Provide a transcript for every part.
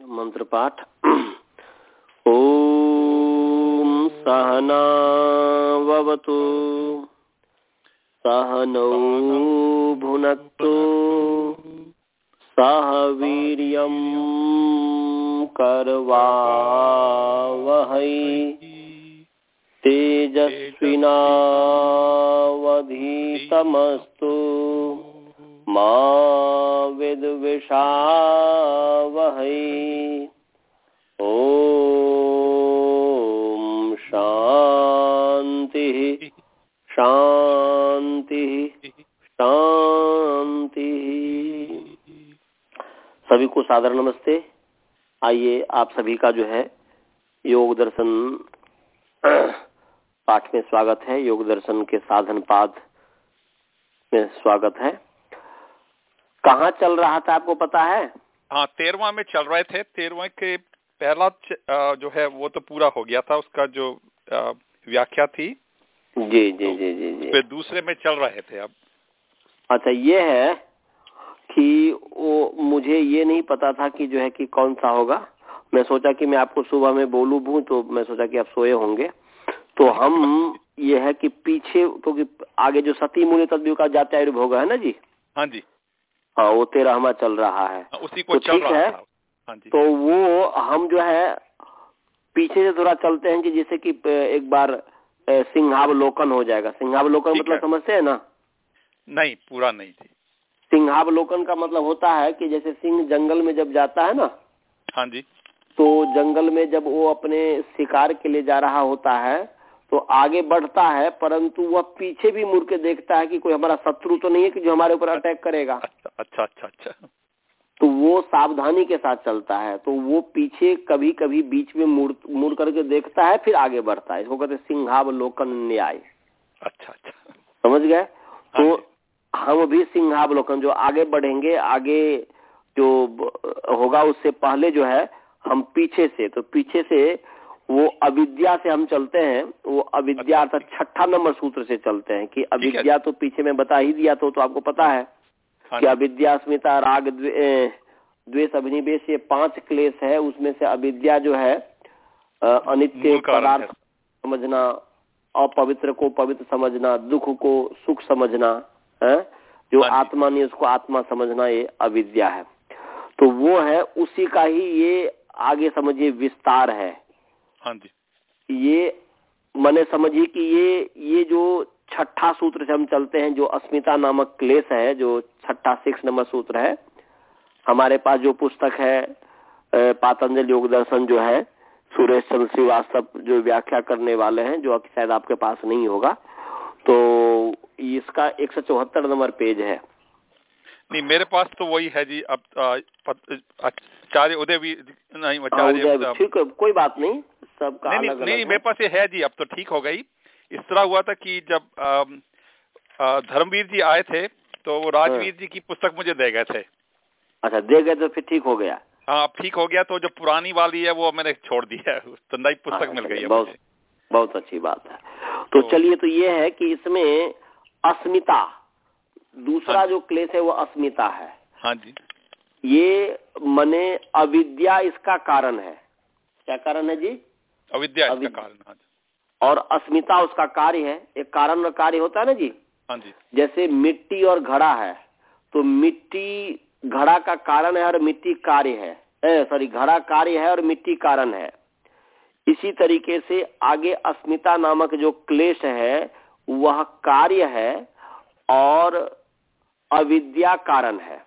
मंत्र पाठ ॐ सहनावतु सहनौ भुनक्तु। सह वीर्यं करवावहै। तेजस्विनावधीतमस्तु। मा विद्विषावहै ॐ शान्तिः शान्तिः शांति सभी को सादर नमस्ते। आइए आप सभी का जो है योग दर्शन, पाठ में स्वागत है। योग दर्शन के साधन पाद में स्वागत है। कहाँ चल रहा था आपको पता है? हाँ तेरवा में चल रहे थे। तेरवा के पहला जो है वो तो पूरा हो गया था उसका जो व्याख्या थी। जी जी जी जी जी। फिर दूसरे में चल रहे थे अब। अच्छा ये है कि वो मुझे ये नहीं पता था कि जो है कि कौन सा होगा। मैं सोचा कि मैं आपको सुबह में बोलू भू तो मैं सोचा कि आप सोए होंगे। तो हम ये है कि पीछे क्योंकि तो आगे जो सती मूल्य तद्वीव का जाते आयुर्भोग है ना जी? हाँ जी। हाँ वो तेरहवा चल रहा है। उसी को तो चल रहा है? हाँ जी। तो वो हम जो है पीछे से थोड़ा चलते हैं कि जैसे कि एक बार सिंहावलोकन हो जाएगा। सिंहावलोकन मतलब है। समझते हैं ना? नहीं पूरा नहीं थी सिंहावलोकन का मतलब होता है कि जैसे सिंह जंगल में जब जाता है ना हाँ जी। तो जंगल में जब वो अपने शिकार के लिए जा रहा होता है तो आगे बढ़ता है परंतु वह पीछे भी मुड़ के देखता है कि कोई हमारा शत्रु तो नहीं है कि जो हमारे ऊपर अटैक करेगा। अच्छा अच्छा अच्छा अच्छा। तो वो सावधानी के साथ चलता है तो वो पीछे कभी कभी बीच में मुड़ मुड़ करके देखता है फिर आगे बढ़ता है। इसको कहते हैं सिंहावलोकन न्याय। अच्छा अच्छा। समझ गए? हाँ तो हम भी सिंहावलोकन जो आगे बढ़ेंगे आगे जो होगा उससे पहले जो है हम पीछे से तो पीछे से वो अविद्या से हम चलते हैं वो अविद्या अच्छा। अर्थात छठा नंबर सूत्र से चलते हैं कि अविद्या तो पीछे में बता ही दिया तो, तो आपको पता है हाँ कि अविद्या अस्मिता राग द्वे- द्वेष अभिनिवेश ये पाँच क्लेश है उसमें से अविद्या जो है अनित्य पदार्थ समझना अपवित्र को पवित्र समझना दुख को सुख समझना है जो हाँ आत्मा नहीं उसको आत्मा समझना ये अविद्या है। तो वो है उसी का ही ये आगे समझिए विस्तार है। हाँ जी। ये मने समझिए कि ये ये जो छठा सूत्र से हम चलते हैं जो अस्मिता नामक क्लेश है जो छठा सिक्स नंबर सूत्र है हमारे पास जो पुस्तक है पातंजल योग दर्शन जो है सुरेश चंद्र श्रीवास्तव जो व्याख्या करने वाले हैं जो शायद आपके पास नहीं होगा तो इसका एक सौ चौहत्तर नंबर पेज है। नहीं मेरे पास तो वही है जी अब आचार्य उदय भी नहीं आचार्य ठीक है कोई बात नहीं। सबका नहीं नहीं अलग नहीं मेरे पास ये है जी अब तो ठीक हो गई। इस तरह हुआ था कि जब धर्मवीर जी आए थे तो वो राजवीर जी की पुस्तक मुझे दे गए थे। अच्छा दे गए तो फिर ठीक हो गया। हाँ अब ठीक हो गया तो जो पुरानी वाली है वो मैंने छोड़ दी है। तो नई पुस्तक हाँ, मिल गई है बहुत बहुत अच्छी बात है। तो तो- चलिए तो ये है कि इसमें अस्मिता दूसरा हाँ जो क्लेश है वो अस्मिता है। हाँ जी। ये मने अविद्या इसका कारण है। क्या कारण है जी? अविद्या इसका। कारण हाँ और अस्मिता उसका कार्य है। एक कारण और कार्य होता है ना जी? हाँ जी। जैसे मिट्टी और घड़ा है तो मिट्टी घड़ा का कारण है और मिट्टी कार्य है। सॉरी घड़ा कार्य है और मिट्टी कारण है। इसी तरीके से आगे अस्मिता नामक जो क्लेश है वह कार्य है और अविद्या कारण है।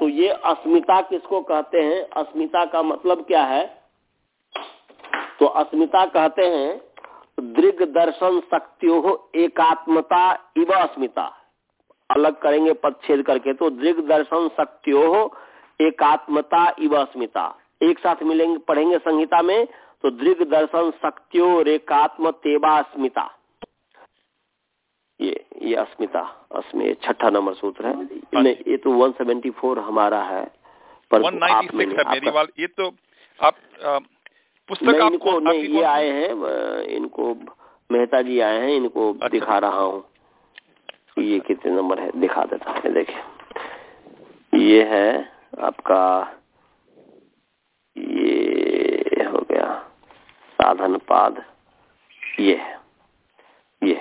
तो ये अस्मिता किसको कहते हैं? अस्मिता का मतलब क्या है? तो अस्मिता कहते हैं दृग दर्शन शक्तियों एकात्मता इव अस्मिता। अलग करेंगे पद छेद करके तो दृग दर्शन शक्तियों एकात्मता इव अस्मिता। एक साथ मिलेंगे पढ़ेंगे संहिता में तो दृग दर्शन शक्तियों रेकात्म तेवा अस्मिता। ये ये अस्मिता अस्मि छठा नंबर सूत्र है। नहीं ये तो 174 हमारा है पर वन आप नाइन्टी में सिक्स नहीं, है मेरी वाली। ये तो आप पुस्तक आपको ये आए हैं इनको मेहता जी आए हैं इनको अच्छा। दिखा रहा हूँ। ये अच्छा। कितने नंबर है? दिखा देता है देखिए। ये है आपका ये हो गया साधन पाद। ये है ये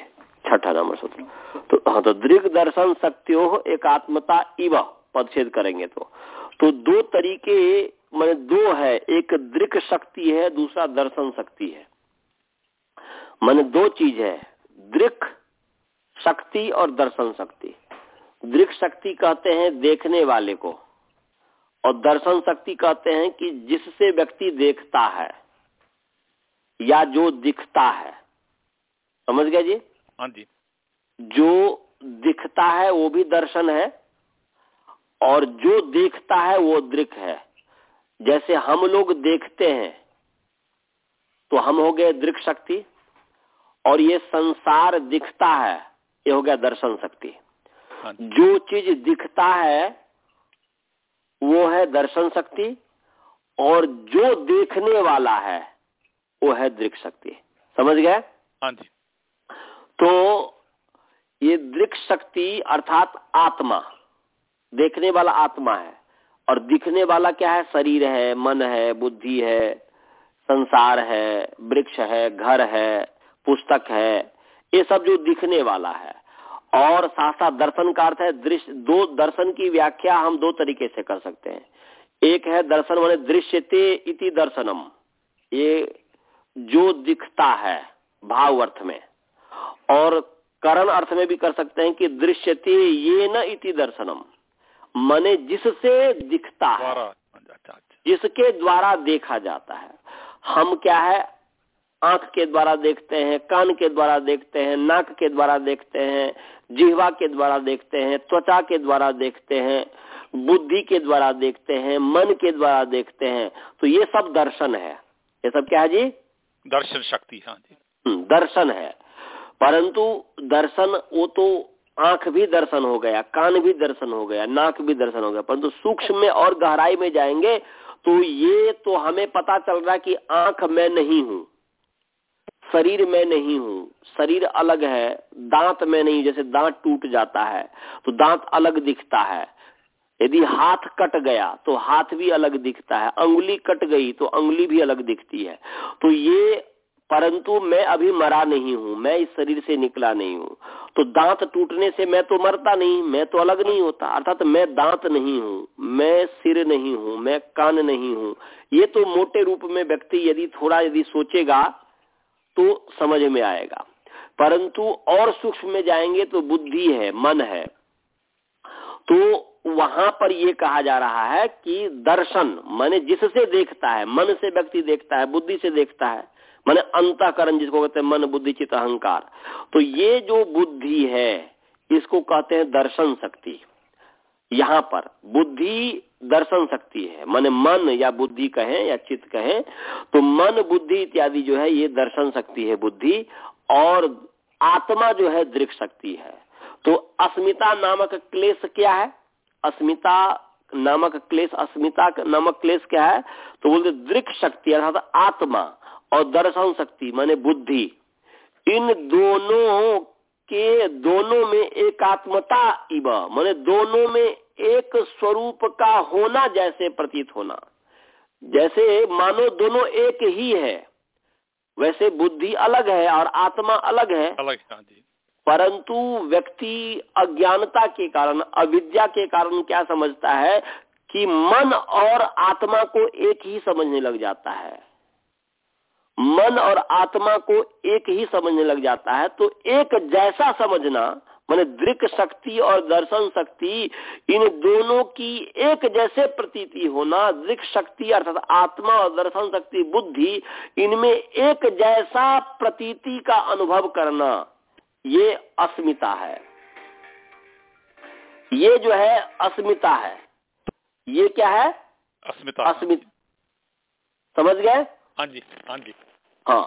छठा नंबर सूत्र। तो हाँ तो दृग दर्शन शक्तियों एकात्मता इव पदछेद करेंगे तो। तो दो तरीके मैंने दो है एक दृक शक्ति है दूसरा दर्शन शक्ति है। मैंने दो चीज़ है दृक शक्ति और दर्शन शक्ति। दृक शक्ति कहते हैं देखने वाले को और दर्शन शक्ति कहते हैं कि जिससे व्यक्ति देखता है या जो दिखता है। समझ गए जी? हाँ जी। जो दिखता है वो भी दर्शन है और जो देखता है वो दृक है। जैसे हम लोग देखते हैं तो हम हो गए दृक शक्ति और ये संसार दिखता है ये हो गया दर्शन शक्ति। हाँ जो। चीज़ दिखता है वो है दर्शन शक्ति और जो देखने वाला है वो है दृक शक्ति। समझ गए? हाँ जी। तो ये दृक शक्ति अर्थात आत्मा देखने वाला आत्मा है। और दिखने वाला क्या है? शरीर है, मन है, बुद्धि है, संसार है, वृक्ष है, घर है, पुस्तक है, ये सब जो दिखने वाला है। और साथ साथ दर्शन का अर्थ है, दृश्य, दो दर्शन की व्याख्या हम दो तरीके से कर सकते हैं। एक है दर्शन माने दृश्यते इति दर्शनम। ये जो दिखता है भाव अर्थ में। और करण अर्थ में भी कर सकते हैं कि दृश्यते ये न इति दर्शनम। मने जिससे दिखता है। अच्छा। जिसके द्वारा देखा जाता है। हम क्या है? आँख के द्वारा देखते हैं कान के द्वारा देखते हैं नाक के द्वारा देखते हैं जिहवा के द्वारा देखते हैं त्वचा के द्वारा देखते हैं बुद्धि के द्वारा देखते हैं मन के द्वारा देखते हैं। तो ये सब दर्शन है। ये सब क्या है जी? दर्शन शक्ति हाँ जी। हम्म, दर्शन है। परंतु दर्शन वो तो आँख भी दर्शन हो गया, कान भी दर्शन हो गया, नाक भी दर्शन हो गया, परंतु सूक्ष्म में और गहराई में जाएँगे तो ये तो हमें पता चल रहा कि आँख में नहीं हूँ, शरीर में नहीं हूँ, शरीर अलग है, दांत में नहीं, जैसे दांत टूट जाता है तो दांत अलग दिखता है। यदि हाथ कट गया तो हाथ भी अलग दिखता है, अंगुली कट गई तो अंगुली भी अलग दिखती है। तो ये, परंतु मैं अभी मरा नहीं हूँ, मैं इस शरीर से निकला नहीं हूँ। तो दांत टूटने से मैं तो मरता नहीं, मैं तो अलग नहीं होता। अर्थात तो मैं दांत नहीं हूँ, मैं सिर नहीं हूँ, मैं कान नहीं हूँ। ये तो मोटे रूप में व्यक्ति यदि थोड़ा यदि सोचेगा तो समझ में आएगा। परंतु और सूक्ष्म में जाएँगे तो बुद्धि है, मन है। तो वहाँ पर ये कहा जा रहा है कि दर्शन, माने जिससे देखता है, मन से व्यक्ति देखता है, बुद्धि से देखता है माने अंतकरण जिसको कहते हैं मन, बुद्धि चित अहंकार। तो ये जो बुद्धि है, इसको कहते हैं दर्शन शक्ति। यहाँ पर बुद्धि दर्शन शक्ति है। माने मन या बुद्धि कहें या चित्त कहें तो मन, बुद्धि इत्यादि जो है, ये दर्शन शक्ति है बुद्धि, और आत्मा जो है दृक शक्ति है। तो अस्मिता नामक क्लेश क्या है? अस्मिता नामक क्लेश, अस्मिता नामक क्लेश क्या है? तो बोलते दृक शक्ति, अर्थात आत्मा। और दर्शन शक्ति माने बुद्धि। इन दोनों के दोनों में एकात्मता इव माने दोनों में एक स्वरूप का होना जैसे प्रतीत होना। जैसे मानो दोनों एक ही है वैसे बुद्धि अलग है और आत्मा अलग है। अलग हाँ परंतु व्यक्ति अज्ञानता के कारण अविद्या के कारण क्या समझता है कि मन और आत्मा को एक ही समझने लग जाता है। मन और आत्मा को एक ही समझने लग जाता है तो एक जैसा समझना माने दृक शक्ति और दर्शन शक्ति इन दोनों की एक जैसे प्रतीति होना दृक शक्ति अर्थात आत्मा और दर्शन शक्ति बुद्धि इनमें एक जैसा प्रतीति का अनुभव करना ये अस्मिता है। ये जो है अस्मिता है। ये क्या है? अस्मिता। अस्मित। समझ गए? हाँ जी हाँ जी। हाँ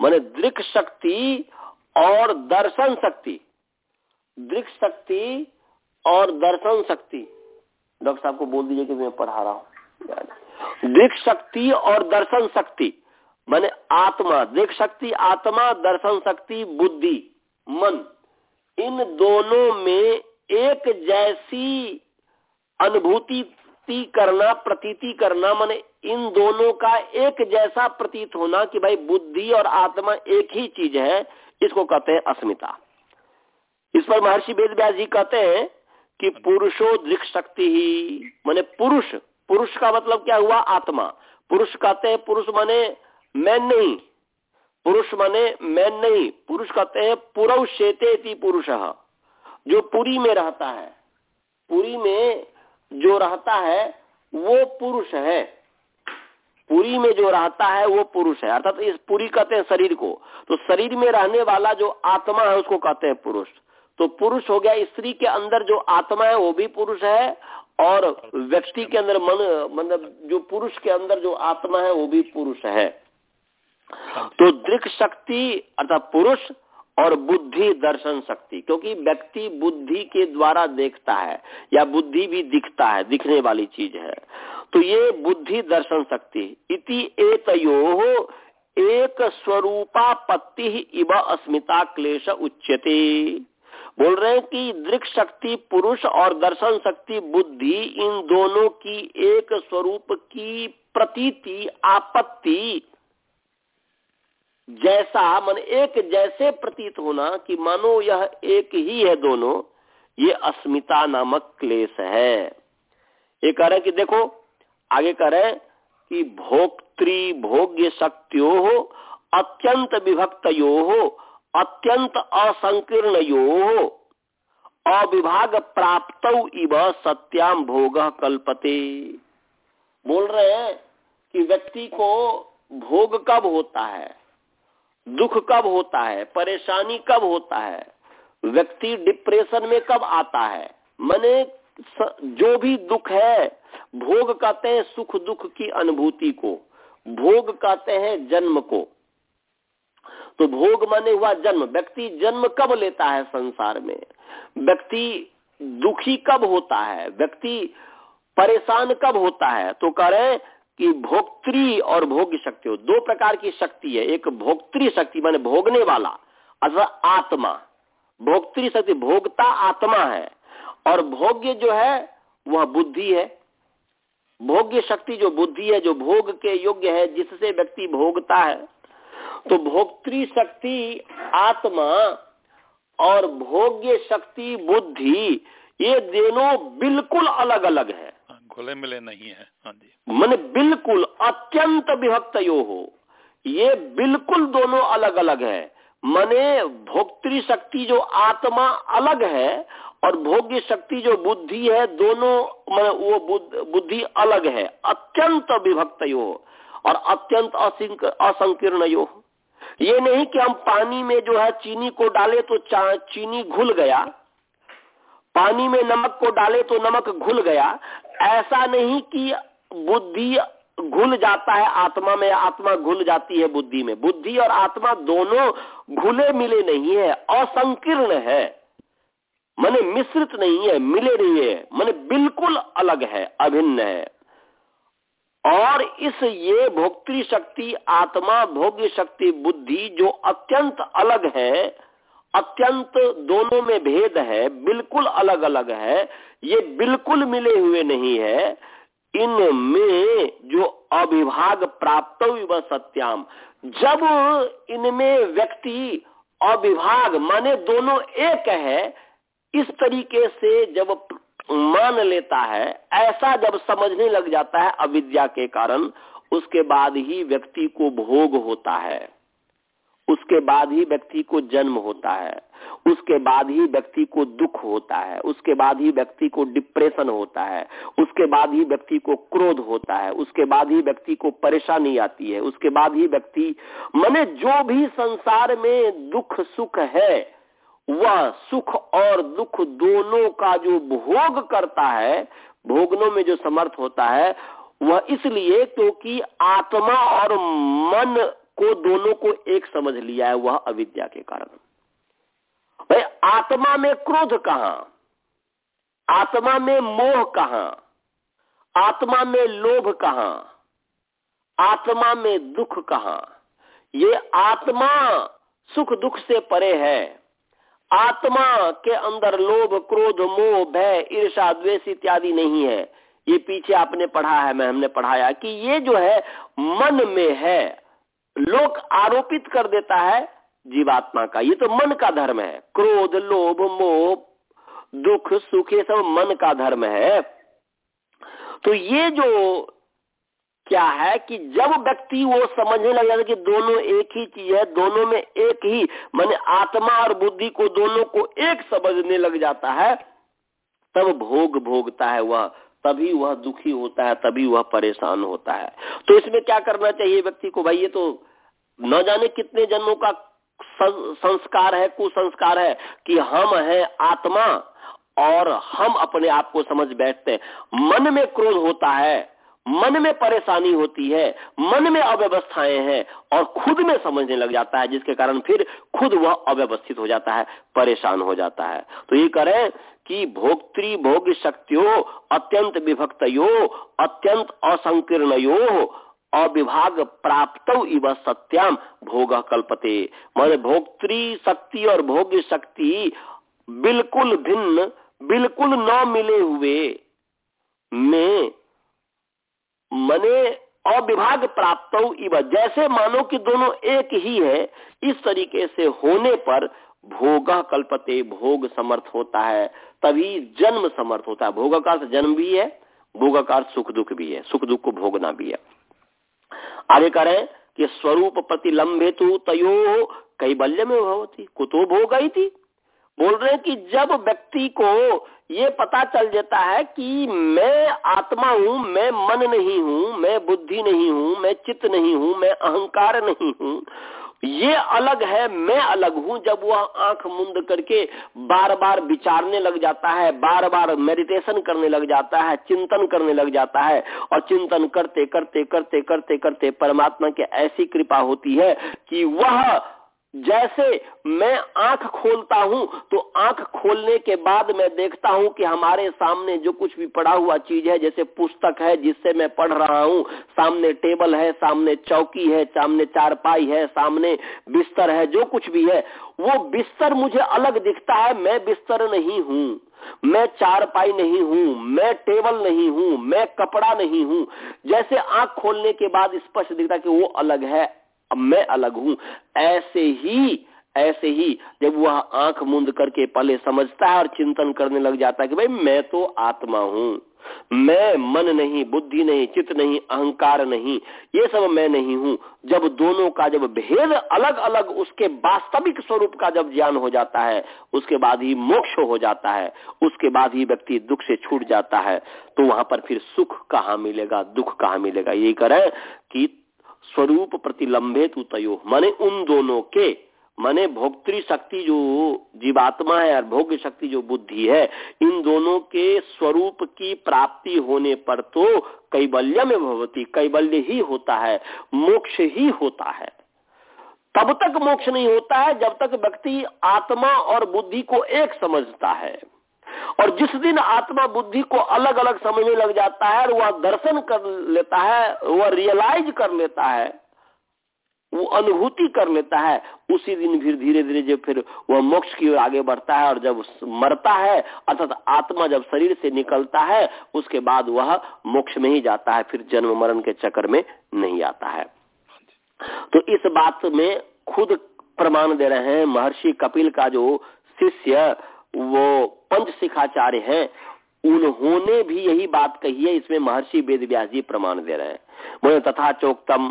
माने दृक शक्ति और दर्शन शक्ति। दृक शक्ति और दर्शन शक्ति। डॉक्टर साहब को बोल दीजिए कि मैं पढ़ा रहा हूँ। दृक शक्ति और दर्शन शक्ति, मैंने आत्मा। दृक शक्ति, आत्मा, दर्शन शक्ति, बुद्धि, मन। इन दोनों में एक जैसी अनुभूति करना, प्रतीति करना, माने इन दोनों का एक जैसा प्रतीत होना कि भाई बुद्धि और आत्मा एक ही चीज़ है, इसको कहते हैं अस्मिता। इस पर महर्षि वेद जी कहते हैं कि पुरुषो दृक्ष शक्ति ही। माने पुरुष पुरुष का मतलब क्या हुआ? आत्मा। पुरुष कहते हैं, पुरुष माने मैन नहीं। पुरुष माने मैन नहीं। पुरुष कहते हैं पुरव शेते पुरुष। जो पुरी में रहता है, पुरी में जो रहता है, वो पुरुष है। पुरी में जो रहता है वो पुरुष है। अर्थात इस पुरी कहते हैं शरीर को। तो शरीर में रहने वाला जो आत्मा है, उसको कहते हैं पुरुष। तो पुरुष हो गया स्त्री के अंदर जो आत्मा है, वो भी पुरुष है और व्यक्ति के अंदर मन मतलब जो पुरुष के अंदर जो आत्मा है, वो भी पुरुष है। तो दृक शक्ति अर्थात पुरुष और बुद्धि दर्शन शक्ति, क्योंकि व्यक्ति बुद्धि के द्वारा देखता है या बुद्धि भी दिखता है, दिखने वाली चीज़ है। तो ये बुद्धि दर्शन शक्ति इति एतयो एक स्वरूपापत्ति इव अस्मिता क्लेश उच्यते। बोल रहे हैं कि दृक शक्ति, पुरुष और दर्शन शक्ति, बुद्धि, इन दोनों की एक स्वरूप की प्रतीति, आपत्ति जैसा, मन एक जैसे प्रतीत होना कि मानो यह एक ही है दोनों, ये अस्मिता नामक क्लेश है। ये कह रहे हैं कि देखो आगे कह रहे कि भोक्तृ भोग्य शक्तियों हो अत्यंत विभक्त यो हो अत्यंत असंकीर्ण यो हो अविभाग प्राप्त इव सत्याम भोग कल्पते। बोल रहे हैं कि व्यक्ति को भोग कब होता है, दुख कब होता है, परेशानी कब होता है, व्यक्ति डिप्रेशन में कब आता है, मैंने जो भी दुख है, भोग कहते हैं सुख दुख की अनुभूति को। भोग कहते हैं जन्म को। तो भोग माने हुआ जन्म। व्यक्ति जन्म कब लेता है संसार में? व्यक्ति दुखी कब होता है? व्यक्ति परेशान कब होता है? तो कह रहे कि भोक्त्री और भोग्य शक्ति हो। दो प्रकार की शक्ति है। एक भोक्त्री शक्ति माने भोगने वाला, अथवा आत्मा। भोक्त्री शक्ति, भोगता आत्मा है। और भोग्य जो है वह बुद्धि है। भोग्य शक्ति जो बुद्धि है जो भोग के योग्य है जिससे व्यक्ति भोगता है। तो भोक्त्री शक्ति आत्मा और भोग्य शक्ति बुद्धि ये दोनों बिल्कुल अलग अलग है खुले मिले नहीं है। हाँ मन बिल्कुल अत्यंत विभक्त यो हो। ये बिल्कुल दोनों अलग अलग है। मने भोक्तृ शक्ति जो आत्मा अलग है और भोग्य शक्ति जो बुद्धि है, दोनों वो बुद्धि अलग है। अत्यंत विभक्त यो और अत्यंत असंकीर्ण यो। ये नहीं कि हम पानी में जो है चीनी को डाले तो चीनी घुल गया। पानी में नमक को डाले तो नमक घुल गया। ऐसा नहीं कि बुद्धि घुल जाता है, आत्मा में आत्मा घुल जाती है बुद्धि में। बुद्धि और आत्मा दोनों घुले मिले नहीं है, असंकीर्ण है। मने मिश्रित नहीं है, मिले नहीं है, मने बिल्कुल अलग है, अभिन्न है। और इस ये भोक्तृ शक्ति, आत्मा भोग्य शक्ति, बुद्धि जो अत्यंत अलग है, अत्यंत दोनों में भेद है, बिल्कुल अलग अलग है, ये बिल्कुल मिले हुए नहीं है, इनमें जो अविभाग प्राप्त व सत्याम। जब इनमें व्यक्ति अविभाग, माने दोनों एक है इस तरीके से जब मान लेता है, ऐसा जब समझने लग जाता है अविद्या के कारण, उसके बाद ही व्यक्ति को भोग होता है। उसके बाद ही व्यक्ति को जन्म होता है। उसके बाद ही व्यक्ति को दुख होता है। उसके बाद ही व्यक्ति को डिप्रेशन होता है। उसके बाद ही व्यक्ति को क्रोध होता है। उसके बाद ही व्यक्ति को परेशानी आती है। उसके बाद ही व्यक्ति, मने जो भी संसार में दुख सुख है वह सुख और दुख दोनों का जो भोग करता है, भोगनों में जो समर्थ होता है, वह इसलिए क्योंकि आत्मा और मन को दोनों को एक समझ लिया है वह अविद्या के कारण। भाई, आत्मा में क्रोध कहा? आत्मा में मोह कहा? आत्मा में लोभ कहा? आत्मा में दुख कहा? ये आत्मा सुख दुख से परे है। आत्मा के अंदर लोभ, क्रोध, मोह, भय ईर्षा द्वेष इत्यादि नहीं है। ये पीछे आपने पढ़ा है, मैं हमने पढ़ाया कि ये जो है, मन में है। लोक आरोपित कर देता है जीवात्मा का। ये तो मन का धर्म है। क्रोध, लोभ, मोह, दुख, सुख, ये सब मन का धर्म है। तो ये जो क्या है कि जब व्यक्ति वो समझने लग जाता कि दोनों एक ही चीज़ है, दोनों में एक ही, माने आत्मा और बुद्धि को दोनों को एक समझने लग जाता है, तब भोग भोगता है वह, तभी वह दुखी होता है, तभी वह परेशान होता है। तो इसमें क्या करना चाहिए व्यक्ति को भाई, ये तो न जाने कितने जन्मों का संस्कार है, कुसंस्कार है, कि हम है आत्मा और हम अपने आप को समझ बैठते हैं। मन में क्रोध होता है मन में परेशानी होती है, मन में अव्यवस्थाएँ हैं और खुद में समझने लग जाता है, जिसके कारण फिर खुद वह अव्यवस्थित हो जाता है, परेशान हो जाता है। तो ये करें कि भोक्तृ भोग शक्तियों अत्यंत विभक्तो अत्यंत असंकीर्णयो, अविभाग प्राप्त इव सत्याम भोग कल्पते। मान भोक्तृ शक्ति और भोग शक्ति बिल्कुल भिन्न, बिल्कुल न मिले हुए में मने अविभाग प्राप्त इव। जैसे मानो कि दोनों एक ही है, इस तरीके से होने पर भोग कल्पते, भोग समर्थ होता है, तभी जन्म समर्थ होता है। भोग का जन्म भी है भोग का सुख दुख भी है। सुख दुख को भोगना भी है। आगे करें कि स्वरूप प्रतिलंबे तो तयो कैबल्य में भवती। कुतो भोग आई थी बोल रहे हैं कि जब व्यक्ति को ये पता चल जाता है कि मैं आत्मा हूँ, मैं मन नहीं हूँ, मैं बुद्धि नहीं हूँ, मैं चित्त नहीं हूँ, मैं अहंकार नहीं हूँ, ये अलग है, मैं अलग हूँ, जब वह आँख मुंद करके बार बार विचारने लग जाता है बार बार मेडिटेशन करने लग जाता है, चिंतन करने लग जाता है, और चिंतन करते करते करते करते करते परमात्मा की ऐसी कृपा होती है कि वह जैसे मैं आँख खोलता हूँ तो आँख खोलने के बाद मैं देखता हूँ कि हमारे सामने जो कुछ भी पड़ा हुआ चीज़ है, जैसे पुस्तक है, जिससे मैं पढ़ रहा हूँ, सामने टेबल है, सामने चौकी है, सामने चारपाई है, सामने बिस्तर है, जो कुछ भी है, वो बिस्तर मुझे अलग दिखता है, मैं बिस्तर नहीं हूँ, मैं चारपाई नहीं हूँ, मैं टेबल नहीं हूँ, मैं कपड़ा नहीं हूँ। जैसे आँख खोलने के बाद स्पष्ट दिखता कि वो अलग है अब मैं अलग हूँ। ऐसे ही ऐसे ही जब वह आँख मूंद करके पहले समझता है और चिंतन करने लग जाता है कि भाई मैं तो आत्मा हूँ। मैं मन नहीं, बुद्धि नहीं, चित्त नहीं, अहंकार नहीं, ये सब मैं नहीं हूँ। जब दोनों का जब भेद अलग अलग उसके वास्तविक स्वरूप का जब ज्ञान हो जाता है, उसके बाद ही मोक्ष हो जाता है, उसके बाद ही व्यक्ति दुख से छूट जाता है तो वहाँ पर फिर सुख कहाँ मिलेगा, दुख कहाँ मिलेगा? यही करें कि स्वरूप प्रतिलंबे तयो माने उन दोनों के, माने भोक्तृ शक्ति जो जीवात्मा है और भोग्य शक्ति जो बुद्धि है, इन दोनों के स्वरूप की प्राप्ति होने पर तो कैबल्य में भवती कैबल्य ही होता है, मोक्ष ही होता है। तब तक मोक्ष नहीं होता है जब तक व्यक्ति आत्मा और बुद्धि को एक समझता है। और जिस दिन आत्मा बुद्धि को अलग अलग समझने लग जाता है और वह दर्शन कर लेता है, वह रियलाइज़ कर लेता है वो अनुभूति कर लेता है, उसी दिन फिर धीरे धीरे जब फिर वह मोक्ष की ओर आगे बढ़ता है और जब मरता है, अर्थात आत्मा जब शरीर से निकलता है, उसके बाद वह मोक्ष में ही जाता है, फिर जन्म मरण के चक्कर में नहीं आता है। तो इस बात में खुद प्रमाण दे रहे हैं महर्षि कपिल का जो शिष्य वो पंच शिखाचार्य हैं, उन्होंने भी यही बात कही है, इसमें महर्षि वेद जी प्रमाण दे रहे हैं। बोले, तथा चोक्तम,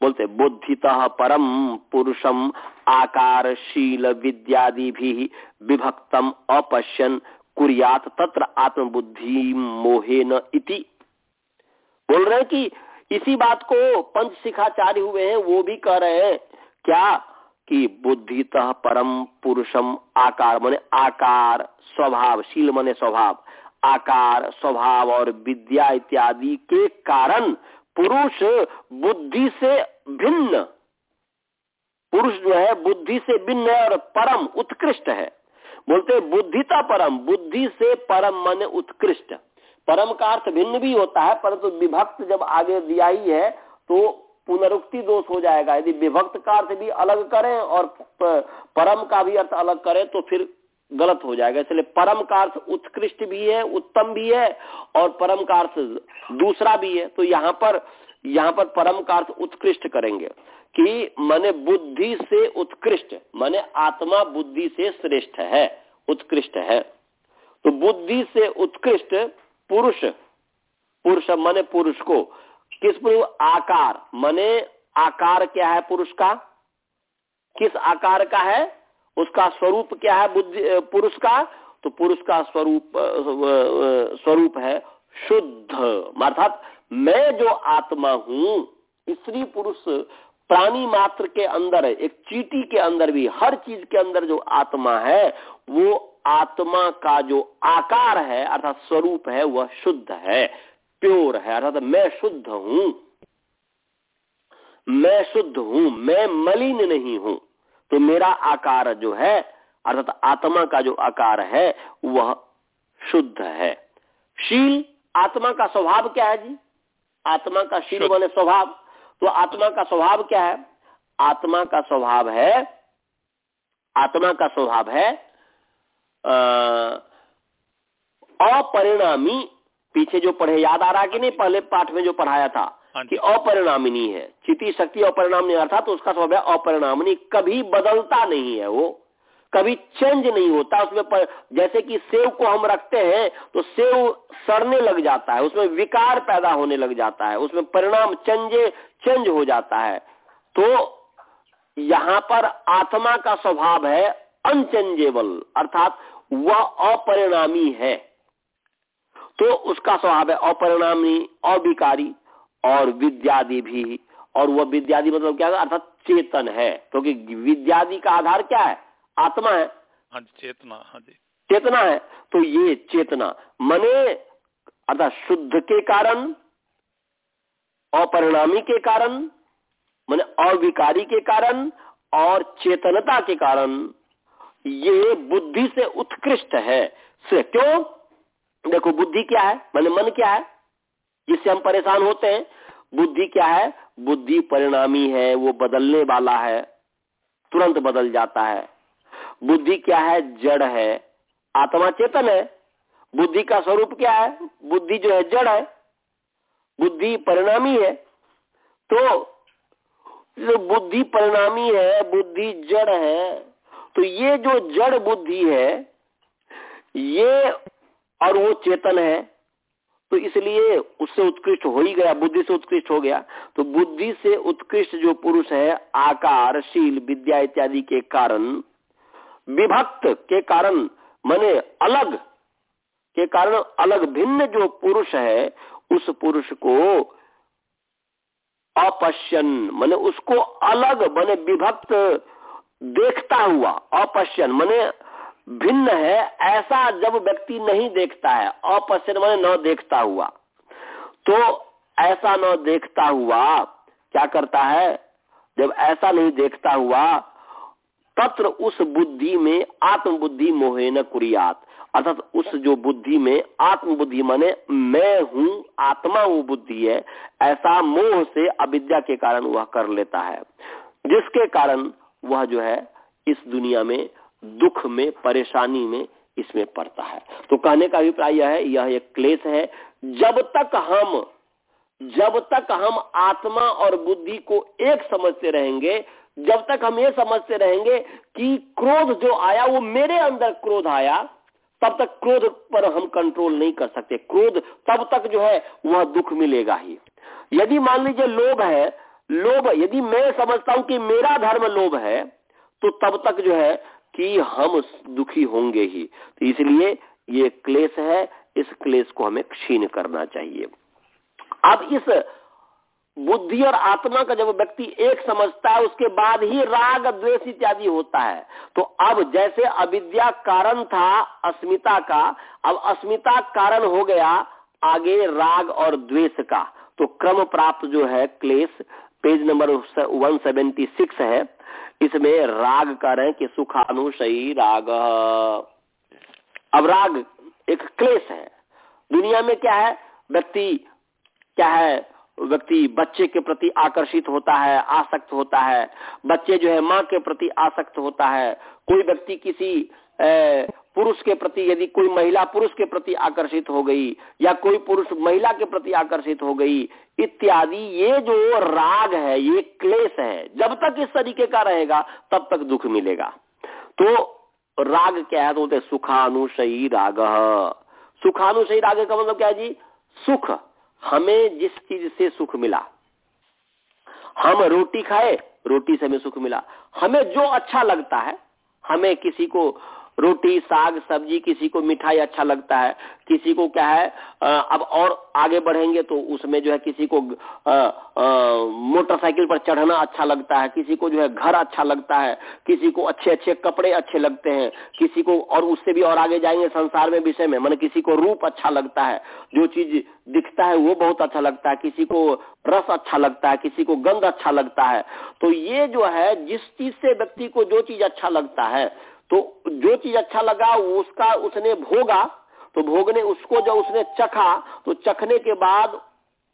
बोलते, बुद्धित परम पुरुषम, आकारशील विद्यादि भी विभक्तम अपश्यन, कुरियात तत्र आत्मबुद्धि मोहे न इति। बोल रहे हैं कि इसी बात को पंच शिखाचार्य हुए हैं, वो भी कह रहे हैं, क्या कि बुद्धित परम पुरुषम आकार, माने आकार स्वभाव, शील मने स्वभाव, आकार स्वभाव और विद्या इत्यादि के कारण पुरुष बुद्धि से भिन्न, पुरुष जो है बुद्धि से भिन्न है और परम उत्कृष्ट है। बोलते बुद्धिता परम, बुद्धि से परम मन उत्कृष्ट। परम का अर्थ भिन्न भी होता है, परंतु तो विभक्त जब आगे दिया ही है तो पुनरुक्ति दोष हो जाएगा। यदि विभक्त का अर्थ भी अलग करें और परम का भी अर्थ अलग करें तो फिर गलत हो जाएगा। इसलिए परम का अर्थ उत्कृष्ट भी है, उत्तम भी है, और परम का अर्थ दूसरा भी है। तो यहाँ पर यहाँ पर परम का अर्थ उत्कृष्ट करेंगे कि मने बुद्धि से उत्कृष्ट, मने आत्मा बुद्धि से श्रेष्ठ है, उत्कृष्ट है। तो बुद्धि से उत्कृष्ट पुरुष पुरुष मने पुरुष को किस पुरुष आकार। मने आकार क्या है पुरुष का? किस आकार का है? उसका स्वरूप क्या है बुद्धि पुरुष का? तो पुरुष का स्वरूप स्वरूप है शुद्ध। अर्थात मैं जो आत्मा हूँ, स्त्री पुरुष, प्राणी मात्र के अंदर, एक चीटी के अंदर भी, हर चीज़ के अंदर जो आत्मा है, वो आत्मा का जो आकार है, अर्थात स्वरूप है, वह शुद्ध है। प्योर है अर्थात मैं शुद्ध हूँ। मैं शुद्ध हूँ मैं मलिन नहीं हूँ। तो मेरा आकार जो है अर्थात आत्मा का जो आकार है वह शुद्ध है। शील आत्मा का स्वभाव क्या है जी? आत्मा का शील बोले स्वभाव। तो आत्मा का स्वभाव क्या है? आत्मा का स्वभाव है आत्मा का स्वभाव है अपरिणामी पीछे जो पढ़े याद आ रहा कि नहीं? पहले पाठ में जो पढ़ाया था हाँ कि अपरिणामिनी है। चिति शक्ति अपरिणामी अर्थात तो उसका स्वभाव अपरिणामिनी। कभी बदलता नहीं है वो। कभी चेंज नहीं होता। उसमें पर, जैसे कि सेव को हम रखते हैं तो सेव सड़ने लग जाता है। उसमें विकार पैदा होने लग जाता है। उसमें परिणाम चेंजे चेंज हो जाता है। तो यहाँ पर आत्मा का स्वभाव है अनचेंजेबल अर्थात वह अपरिणामी है। तो उसका स्वभाव है अपरिणामी अविकारी और विद्यादि भी। और वह विद्यादि मतलब क्या अर्थात चेतन है। क्योंकि तो विद्यादि का आधार क्या है? आत्मा है। हाँ चेतना हाँ जी। चेतना है। तो ये चेतना। मने अर्थात शुद्ध के कारण अपरिणामी के कारण मैंने अविकारी के कारण और चेतनता के कारण ये बुद्धि से उत्कृष्ट है। से क्यों? देखो, बुद्धि क्या है? मैंने मन क्या है? जिससे हम परेशान होते हैं, बुद्धि क्या है? बुद्धि परिणामी है, वो बदलने वाला है, तुरंत बदल जाता है। बुद्धि क्या है? जड़ है। आत्मा चेतन है। बुद्धि का स्वरूप क्या है? बुद्धि जो है, जड़ है। बुद्धि परिणामी है। तो जो बुद्धि परिणामी है, बुद्धि जड़ है तो ये जो जड़ बुद्धि है, ये और वो चेतन है तो इसलिए उससे उत्कृष्ट हो ही गया, बुद्धि से उत्कृष्ट हो गया। तो बुद्धि से उत्कृष्ट जो पुरुष है, आकार, शील, विद्या इत्यादि के कारण, विभक्त के कारण, मने अलग के कारण अलग भिन्न जो पुरुष है, उस पुरुष को अपश्यन, मने उसको अलग, मने विभक्त देखता हुआ अपश्यन, मने भिन्न है, ऐसा जब व्यक्ति नहीं देखता है अपश्यन मैंने न देखता हुआ। तो ऐसा न देखता हुआ क्या करता है? जब ऐसा नहीं देखता हुआ, तत्र उस बुद्धि में आत्मबुद्धि मोहे न कुरियात। अर्थात उस जो बुद्धि में आत्मबुद्धि माने मैं हूँ, आत्मा वो बुद्धि है, ऐसा मोह से अविद्या के कारण वह कर लेता है। जिसके कारण वह जो है, इस दुनिया में दुख में, परेशानी में इसमें पड़ता है। तो कहने का अभिप्राय यह है, यह एक क्लेश है। जब तक हम, जब तक हम आत्मा और बुद्धि को एक समझते रहेंगे, जब तक हम ये समझते रहेंगे कि क्रोध जो आया, वो मेरे अंदर क्रोध आया, तब तक क्रोध पर हम कंट्रोल नहीं कर सकते। क्रोध तब तक जो है, वह दुख मिलेगा ही। यदि मान लीजिए लोभ है, लोभ, यदि मैं समझता हूँ कि मेरा धर्म लोभ है तो तब तक जो है कि हम दुखी होंगे ही। तो इसलिए ये क्लेश है, इस क्लेश को हमें क्षीण करना चाहिए। अब इस बुद्धि और आत्मा का जब व्यक्ति एक समझता है, उसके बाद ही राग, द्वेष इत्यादि होता है। तो अब जैसे अविद्या कारण था अस्मिता का, अब अस्मिता कारण हो गया आगे राग और द्वेष का। तो क्रम प्राप्त जो है क्लेश पेज नंबर 176 है। इसमें राग कर रहे कि सुखानुशयी राग। अब राग एक क्लेश है। दुनिया में क्या है? व्यक्ति क्या है? व्यक्ति बच्चे के प्रति आकर्षित होता है, आसक्त होता है। बच्चे जो है माँ के प्रति आसक्त होता है। कोई व्यक्ति किसी पुरुष के प्रति यदि कोई महिला पुरुष के प्रति आकर्षित हो गई या कोई पुरुष महिला के प्रति आकर्षित हो गई, इत्यादि, ये जो राग है, ये क्लेश है, जब तक इस तरीके का रहेगा, तब तक दुख मिलेगा। तो राग क्या है? तो बोलते सुखानुशयी राग। सुखानुशयी राग का मतलब क्या है जी? सुख। हमें जिस चीज़ से सुख मिला, हम रोटी खाए, रोटी से हमें सुख मिला। हमें जो अच्छा लगता है, हमें किसी को रोटी, साग, सब्ज़ी किसी को मिठाई अच्छा लगता है, किसी को क्या है अब और आगे बढ़ेंगे तो उसमें जो है किसी को मोटरसाइकिल पर चढ़ना अच्छा लगता है, किसी को जो है घर अच्छा लगता है, किसी को अच्छे अच्छे कपड़े अच्छे लगते हैं, किसी को और उससे भी और आगे जाएँगे संसार में विषय में, मैंने किसी को रूप अच्छा लगता है, जो चीज़ दिखता है वो बहुत अच्छा लगता है, किसी को रस अच्छा लगता है, किसी को गंध अच्छा लगता है तो ये जो है जिस चीज़ से व्यक्ति को जो चीज़ अच्छा लगता है तो जो चीज़ अच्छा लगा, उसका उसने भोगा तो भोगने उसको जब उसने चखा तो चखने के बाद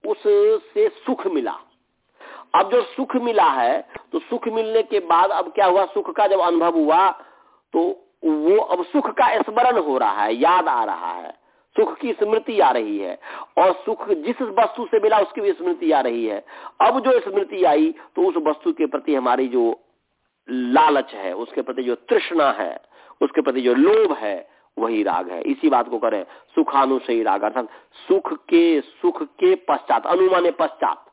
उससे सुख मिला। अब जो सुख मिला है तो सुख मिलने के बाद अब क्या हुआ? सुख का जब अनुभव हुआ तो वो अब सुख का स्मरण हो रहा है, याद आ रहा है। सुख की स्मृति आ रही है और सुख जिस वस्तु से मिला, उसकी भी स्मृति आ रही है। अब जो स्मृति आई तो उस वस्तु के प्रति हमारी जो लालच है, उसके प्रति जो तृष्णा है, उसके प्रति जो लोभ है, वही राग है। इसी बात को करें सुखानुसही राग, अर्थात सुख के सुख के पश्चात, अनुमाने पश्चात।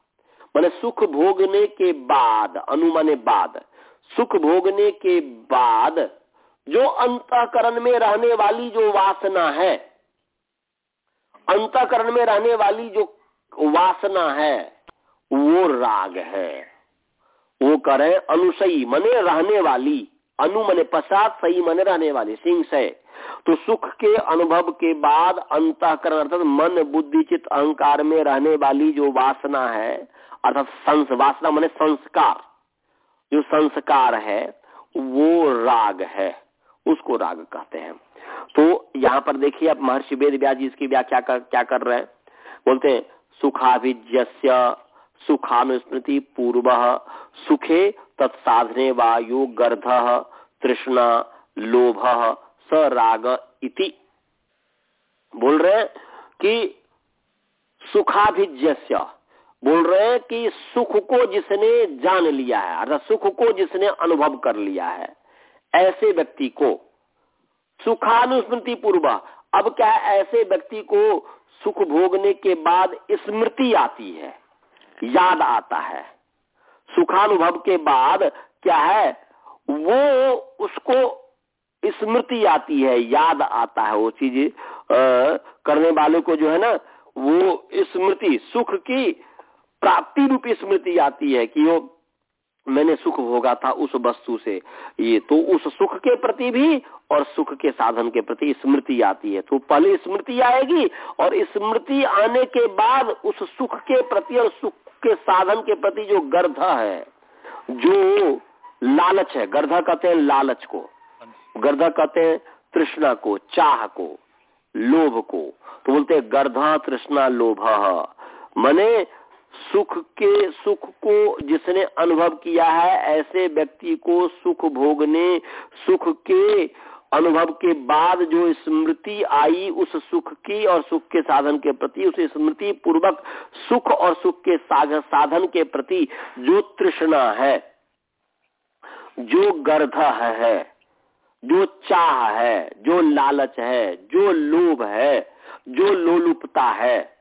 मैंने सुख भोगने के बाद, अनुमाने बाद। सुख भोगने के बाद जो अंतकरण में रहने वाली जो वासना है, अंतकरण में रहने वाली जो वासना है, वो राग है। वो करे अनुसई मने रहने वाली। अनु मने पश्चात सही मने रहने वाली। सिंह से। तो सुख के अनुभव के बाद अंतकरण अर्थात मन बुद्धि चित अहंकार में रहने वाली जो वासना है अर्थात संस वासना मने संस्कार। जो संस्कार है वो राग है। उसको राग कहते हैं। तो यहाँ पर देखिए आप महर्षि वेद व्यास जी इसकी व्याख्या कर, क्या कर रहे हैं? बोलते हैं सुखाभिज्य सुखानुस्मृति पूर्व। सुखे तत्साधने वायु गर्ध, तृष्णा, लोभ, स राग इति। बोल रहे हैं कि सुखाभिज्य बोल रहे हैं कि सुख को जिसने जान लिया है, अर्थात सुख को जिसने अनुभव कर लिया है, ऐसे व्यक्ति को। सुखानुस्मृति पूर्व। अब क्या है ऐसे व्यक्ति को सुख भोगने के बाद स्मृति आती है? याद आता है। सुखानुभव के बाद क्या है? वो उसको स्मृति आती है, याद आता है। वो चीज़ करने वाले को जो है ना, वो स्मृति, सुख की प्राप्ति रूपी स्मृति आती है कि वो, मैंने सुख भोगा था उस वस्तु से। ये तो उस सुख के प्रति भी और सुख के साधन के प्रति स्मृति आती है। तो पहले स्मृति आएगी और स्मृति आने के बाद उस सुख के प्रति और सुख के साधन के प्रति जो गर्ध है, जो लालच है, गर्धा कहते हैं लालच को। गर्धा कहते हैं तृष्णा को, चाह को, लोभ को। तो बोलते हैं, गर्धा तृष्णा लोभ। मने सुख के सुख को जिसने अनुभव किया है, ऐसे व्यक्ति को सुख भोगने, सुख के अनुभव के बाद जो स्मृति आई उस सुख की और सुख के साधन के प्रति, उस स्मृति पूर्वक सुख और सुख के साधन के प्रति जो तृष्णा है, जो गर्ध है, जो चाह है, जो लालच है, जो लोभ है, जो लोलुपता है,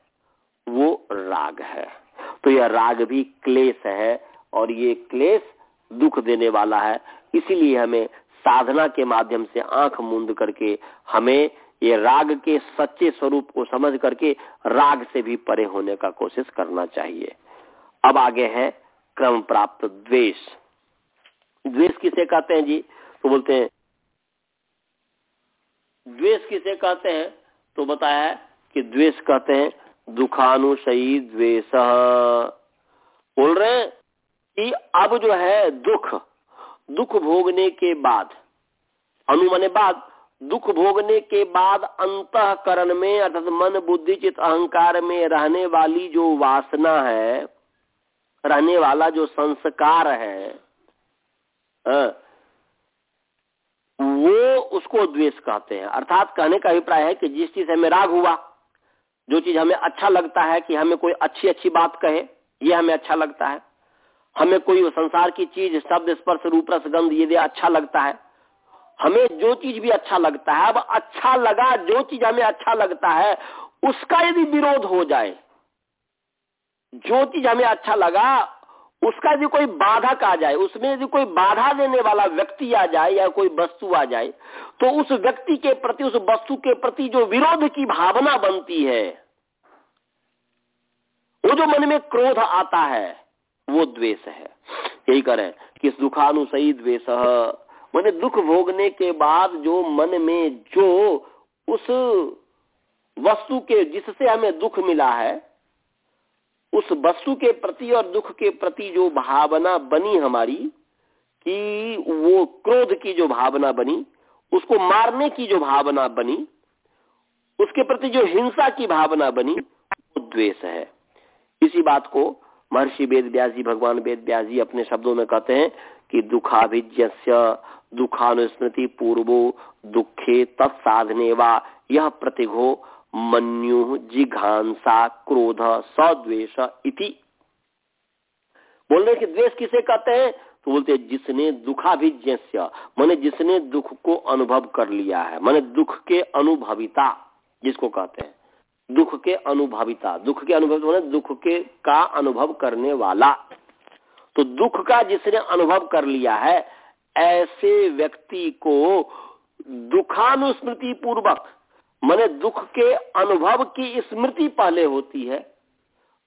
वो राग है। तो यह राग भी क्लेश है और ये क्लेश दुख देने वाला है। इसीलिए हमें साधना के माध्यम से आँख मूंद करके हमें ये राग के सच्चे स्वरूप को समझ करके राग से भी परे होने का कोशिश करना चाहिए। अब आगे है क्रम प्राप्त द्वेष। द्वेष किसे कहते हैं जी? तो बोलते हैं, द्वेष किसे कहते हैं? तो बताया कि द्वेष कहते हैं, दुखानुशयी द्वेष। बोल रहे हैं कि अब जो है दुख दुख भोगने के बाद अनुमाने बाद, दुख भोगने के बाद अंतकरण में अर्थात मन, बुद्धि चित अहंकार में रहने वाली जो वासना है, रहने वाला जो संस्कार है वो उसको द्वेष कहते हैं। अर्थात कहने का अभिप्राय है कि जिस चीज़ हमें राग हुआ, जो चीज़ हमें अच्छा लगता है कि हमें कोई अच्छी अच्छी बात कहे, ये हमें अच्छा लगता है। हमें कोई संसार की चीज़, शब्द, स्पर्श, रूप रसगंध ये अच्छा लगता है। हमें जो चीज़ भी अच्छा लगता है, अब अच्छा लगा, जो चीज़ हमें अच्छा लगता है, उसका यदि विरोध हो जाए, जो चीज़ हमें अच्छा लगा, उसका यदि कोई बाधक आ जाए, उसमें यदि कोई बाधा देने वाला व्यक्ति आ जाए या कोई वस्तु आ जाए तो उस व्यक्ति के प्रति, उस वस्तु के प्रति जो विरोध की भावना बनती है, वो जो मन में क्रोध आता है वो द्वेष है। यही करें कि दुखानुसई द्वेष मैंने दुख भोगने के बाद जो मन में जो उस वस्तु के, जिससे हमें दुख मिला है, उस वस्तु के प्रति और दुख के प्रति जो भावना बनी हमारी, कि वो क्रोध की जो भावना बनी, उसको मारने की जो भावना बनी, उसके प्रति जो हिंसा की भावना बनी, वो द्वेष है। इसी बात को महर्षि वेद व्यासी, भगवान वेद व्यासी अपने शब्दों में कहते हैं कि दुखाभिज्य दुखानुस्मृति पूर्वो, दुखे तत्साधने वा। यह प्रतिघो मन्यु जिघांसा क्रोध सद्वेश इति। बोल रहे कि द्वेष किसे कहते हैं? तो बोलते हैं, जिसने दुखाभिज्ञ मैंने जिसने दुख को अनुभव कर लिया है, मैंने दुख के अनुभविता, जिसको कहते हैं। दुख के अनुभविता। दुख के अनुभव मैंने दुख के का अनुभव करने वाला। तो दुख का जिसने अनुभव कर लिया है, ऐसे व्यक्ति को दुखानुस्मृति पूर्वक मैंने दुख के अनुभव की स्मृति पहले होती है।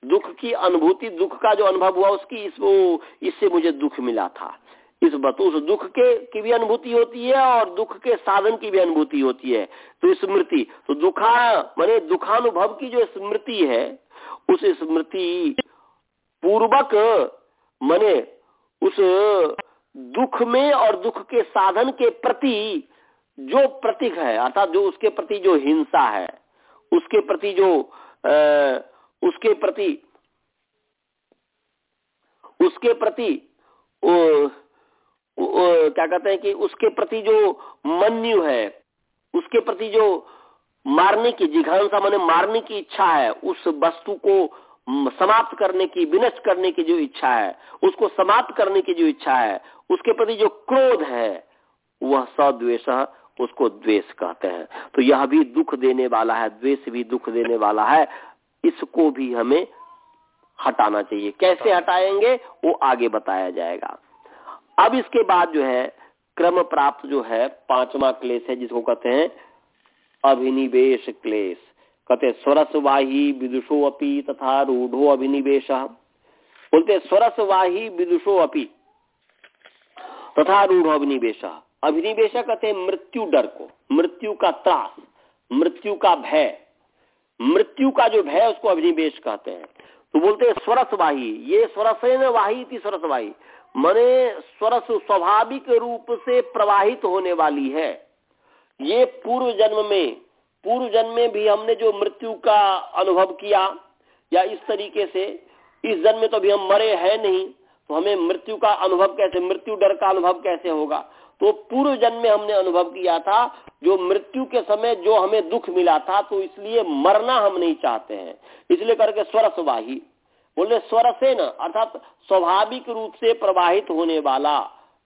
दुख की अनुभूति, दुख का जो अनुभव हुआ, उसकी इस वो, इससे मुझे दुख मिला था। इस बत उस दुख के की भी अनुभूति होती है और दुख के साधन की भी अनुभूति होती है। तो स्मृति तो दुखा मैंने दुखानुभव की जो स्मृति है उस स्मृति पूर्वक मैंने उस दुख में और दुख के साधन के प्रति जो प्रतीक है अर्थात जो उसके प्रति जो हिंसा है उसके प्रति जो आ, उसके प्रति उसके प्रति ओ, क्या कहते हैं कि उसके प्रति जो मन्यु है, उसके प्रति जो मारने की, जिघांसा मैंने मारने की इच्छा है, उस वस्तु को समाप्त करने की, विनष्ट करने की जो इच्छा है, उसको समाप्त करने की जो इच्छा है, उसके प्रति जो क्रोध है, वह सद्वेश उसको द्वेष कहते हैं। तो यह भी दुख देने वाला है, द्वेष भी दुख देने वाला है, इसको भी हमें हटाना चाहिए। कैसे हटाएँगे, वो आगे बताया जाएगा। अब इसके बाद जो है, क्रम प्राप्त जो है, पांचवा क्लेश है, जिसको कहते हैं अभिनिवेश क्लेश। कहते स्वरसवाही विदुषो अपी तथा रूढ़ो अभिनिवेश। बोलते स्वरसवाही विदुषो अपी तथा रूढ़ो अभिनिवेश। अभिनिवेश कहते हैं, मृत्यु डर को, मृत्यु का त्रास, मृत्यु का भय। मृत्यु का जो भय उसको अभिनिवेश कहते हैं। तो बोलते हैं स्वरस वाही ये स्वरसेन वाही थी स्वरस वाही मने स्वरस स्वाभाविक रूप से प्रवाहित होने वाली है। ये पूर्व जन्म में, पूर्व जन्म में भी हमने जो मृत्यु का अनुभव किया, या इस तरीके से, इस जन्म में तो अभी हम मरे हैं नहीं तो हमें मृत्यु का अनुभव कैसे, मृत्यु डर का अनुभव कैसे होगा? तो पूर्व जन्म में हमने अनुभव किया था, जो मृत्यु के समय जो हमें दुख मिला था तो इसलिए मरना हम नहीं चाहते हैं। इसलिए करके स्वरसवाही बोले, स्वर से न अर्थात स्वाभाविक रूप से प्रवाहित होने वाला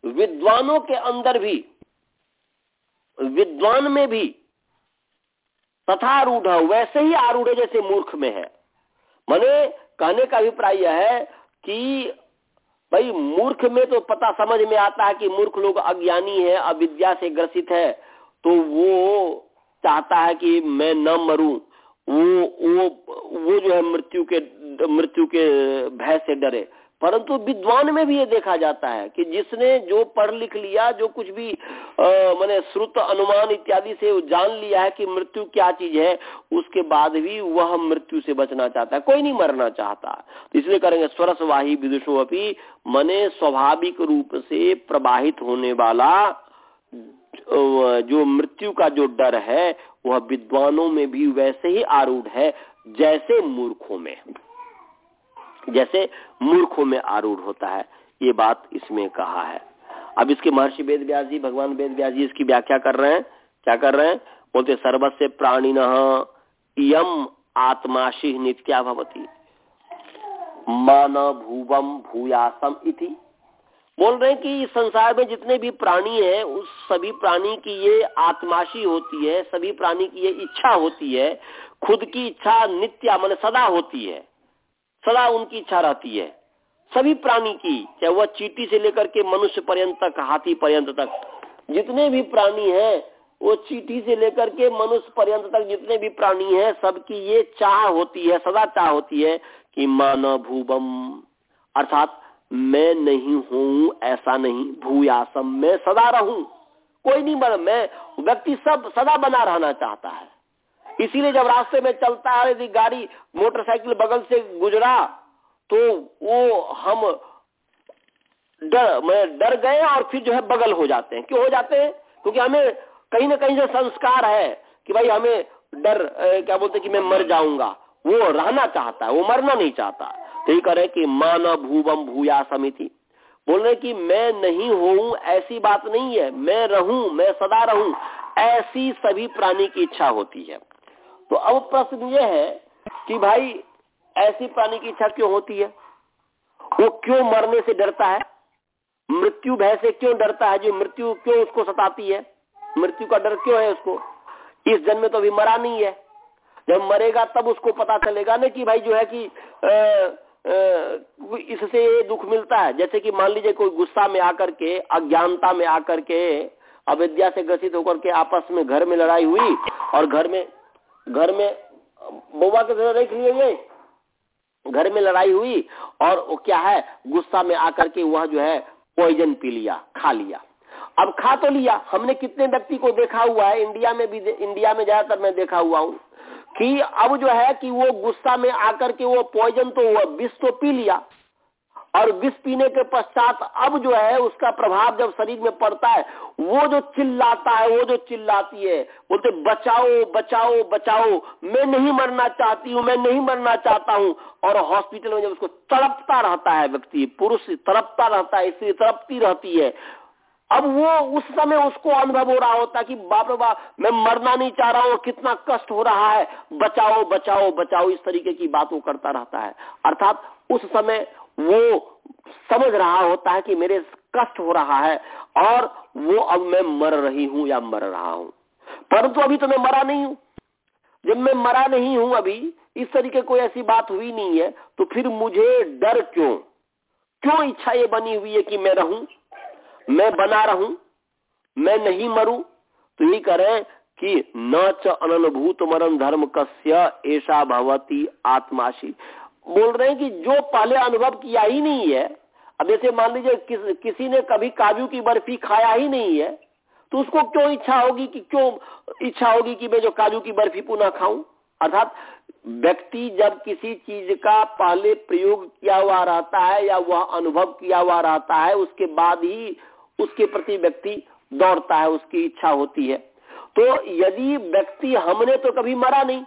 विद्वानों के अंदर भी, विद्वान में भी, तथा रूढ़, वैसे ही आरूढ़ जैसे मूर्ख में है। मने, कहने का अभिप्राय यह है कि, भाई, मूर्ख में तो पता समझ में आता है कि मूर्ख लोग अज्ञानी है, अविद्या से ग्रसित है तो वो चाहता है कि मैं न मरूं, वो वो वो जो है मृत्यु के मृत्यु के भय से डरे। परंतु विद्वान में भी ये देखा जाता है कि जिसने जो पढ़ लिख लिया, जो कुछ भी मैंने श्रुत अनुमान इत्यादि से जान लिया है कि मृत्यु क्या चीज़ है, उसके बाद भी वह मृत्यु से बचना चाहता है, कोई नहीं मरना चाहता। तो इसलिए करेंगे स्वरस वाही विदुषो अपनी मने स्वाभाविक रूप से प्रवाहित होने वाला जो मृत्यु का जो डर है, वह विद्वानों में भी वैसे ही आरूढ़ है, जैसे मूर्खों में। जैसे मूर्खों में आरूढ़ होता है, ये बात इसमें कहा है। अब इसके महर्षि वेद व्यास जी, भगवान वेद व्यास जी इसकी व्याख्या कर रहे हैं। क्या कर रहे हैं? बोलते सर्वस्व प्राणी यम आत्माशी नित्या भवती। मान भूवम भूयासम इति। बोल रहे हैं कि इस संसार में जितने भी प्राणी हैं, उस सभी प्राणी की ये आत्माशी होती है, सभी प्राणी की ये इच्छा होती है, खुद की इच्छा नित्या, मान सदा होती है। सदा उनकी इच्छा रहती है। सभी प्राणी की, चाहे वह चीटी से लेकर के मनुष्य पर्यंत तक, हाथी पर्यंत तक, जितने भी प्राणी हैं, वो चीटी से लेकर के मनुष्य पर्यंत तक जितने भी प्राणी हैं, सबकी ये चाह होती है, सदा चाह होती है कि मान भूबम अर्थात, मैं नहीं हूँ, ऐसा नहीं, भूयासम, मैं सदा रहूँ। कोई नहीं बन मैं व्यक्ति सब सदा बना रहना चाहता है। इसीलिए जब रास्ते में चलता है यदि गाड़ी मोटरसाइकिल बगल से गुजरा तो वो हम डर, मैं डर गए और फिर जो है बगल हो जाते हैं। क्यों हो जाते हैं? क्योंकि हमें कहीं ना कहीं से संस्कार है कि भाई हमें डर क्या बोलते कि मैं मर जाऊँगा, वो रहना चाहता है, वो मरना नहीं चाहता। तो ये करे कि मान भूवम भूया समिति। बोल रहे कि मैं नहीं हूँ ऐसी बात नहीं है। मैं रहूँ, मैं सदा रहूँ, ऐसी सभी प्राणी की इच्छा होती है। तो अब प्रश्न ये है कि भाई, ऐसी प्राणी की इच्छा क्यों होती है? वो क्यों मरने से डरता है? मृत्यु भय से क्यों डरता है? जो मृत्यु क्यों उसको सताती है? मृत्यु का डर क्यों है उसको? इस जन्म में तो अभी मरा नहीं है। जब मरेगा, तब उसको पता चलेगा ना कि भाई जो है कि इससे दुख मिलता है। जैसे कि मान लीजिए कोई गुस्सा में आकर के, अज्ञानता में आकर के अविद्या से ग्रसित होकर के आपस में घर में लड़ाई हुई और घर में घर में बउआ के तरह देख लिए घर में लड़ाई हुई और वो क्या है, गुस्सा में आकर के वह जो है पॉइजन पी लिया, खा लिया। अब खा तो लिया, हमने कितने व्यक्ति को देखा हुआ है, इंडिया में भी, इंडिया में ज़्यादातर मैं देखा हुआ हूँ, कि अब जो है कि वो गुस्सा में आकर के वो पॉइजन तो हुआ, विष तो पी लिया। और विष पीने के पश्चात अब जो है उसका प्रभाव जब शरीर में पड़ता है, वो जो चिल्लाता है, वो जो चिल्लाती है, बोलते बचाओ बचाओ बचाओ, मैं नहीं मरना चाहती हूँ, मैं नहीं मरना चाहता हूँ। और हॉस्पिटल में जब उसको तड़पता रहता है व्यक्ति, पुरुष तड़पता रहता है, स्त्री तड़पती रहती है अब वो उस समय उसको अनुभव हो रहा होता कि बाप रे बाप, मैं मरना नहीं चाह रहा हूँ, कितना कष्ट हो रहा है। बचाओ बचाओ बचाओ, इस तरीके की बात वो करता रहता है। अर्थात उस समय वो समझ रहा होता है कि मेरे कष्ट हो रहा है और वो अब मैं मर रही हूँ या मर रहा हूँ। परंतु अभी तो मैं मरा नहीं हूँ। जब मैं मरा नहीं हूँ अभी, इस तरीके कोई ऐसी बात हुई नहीं है तो फिर मुझे डर क्यों? क्यों इच्छा ये बनी हुई है कि मैं रहूँ? मैं बना रहूँ मैं नहीं मरू तो यही करें कि न च अनुभूत मरण धर्म कस्य ऐसा भवती आत्माशी। बोल रहे हैं कि जो पहले अनुभव किया ही नहीं है अब जैसे मान लीजिए किस, किसी ने कभी काजू की बर्फ़ी खाया ही नहीं है तो उसको क्यों इच्छा होगी कि क्यों इच्छा होगी कि मैं जो काजू की बर्फ़ी पुनः खाऊं? अर्थात व्यक्ति जब किसी चीज़ का पहले प्रयोग किया हुआ रहता है या वह अनुभव किया हुआ रहता है उसके बाद ही उसके प्रति व्यक्ति दौड़ता है, उसकी इच्छा होती है। तो यदि व्यक्ति हमने तो कभी मरा नहीं,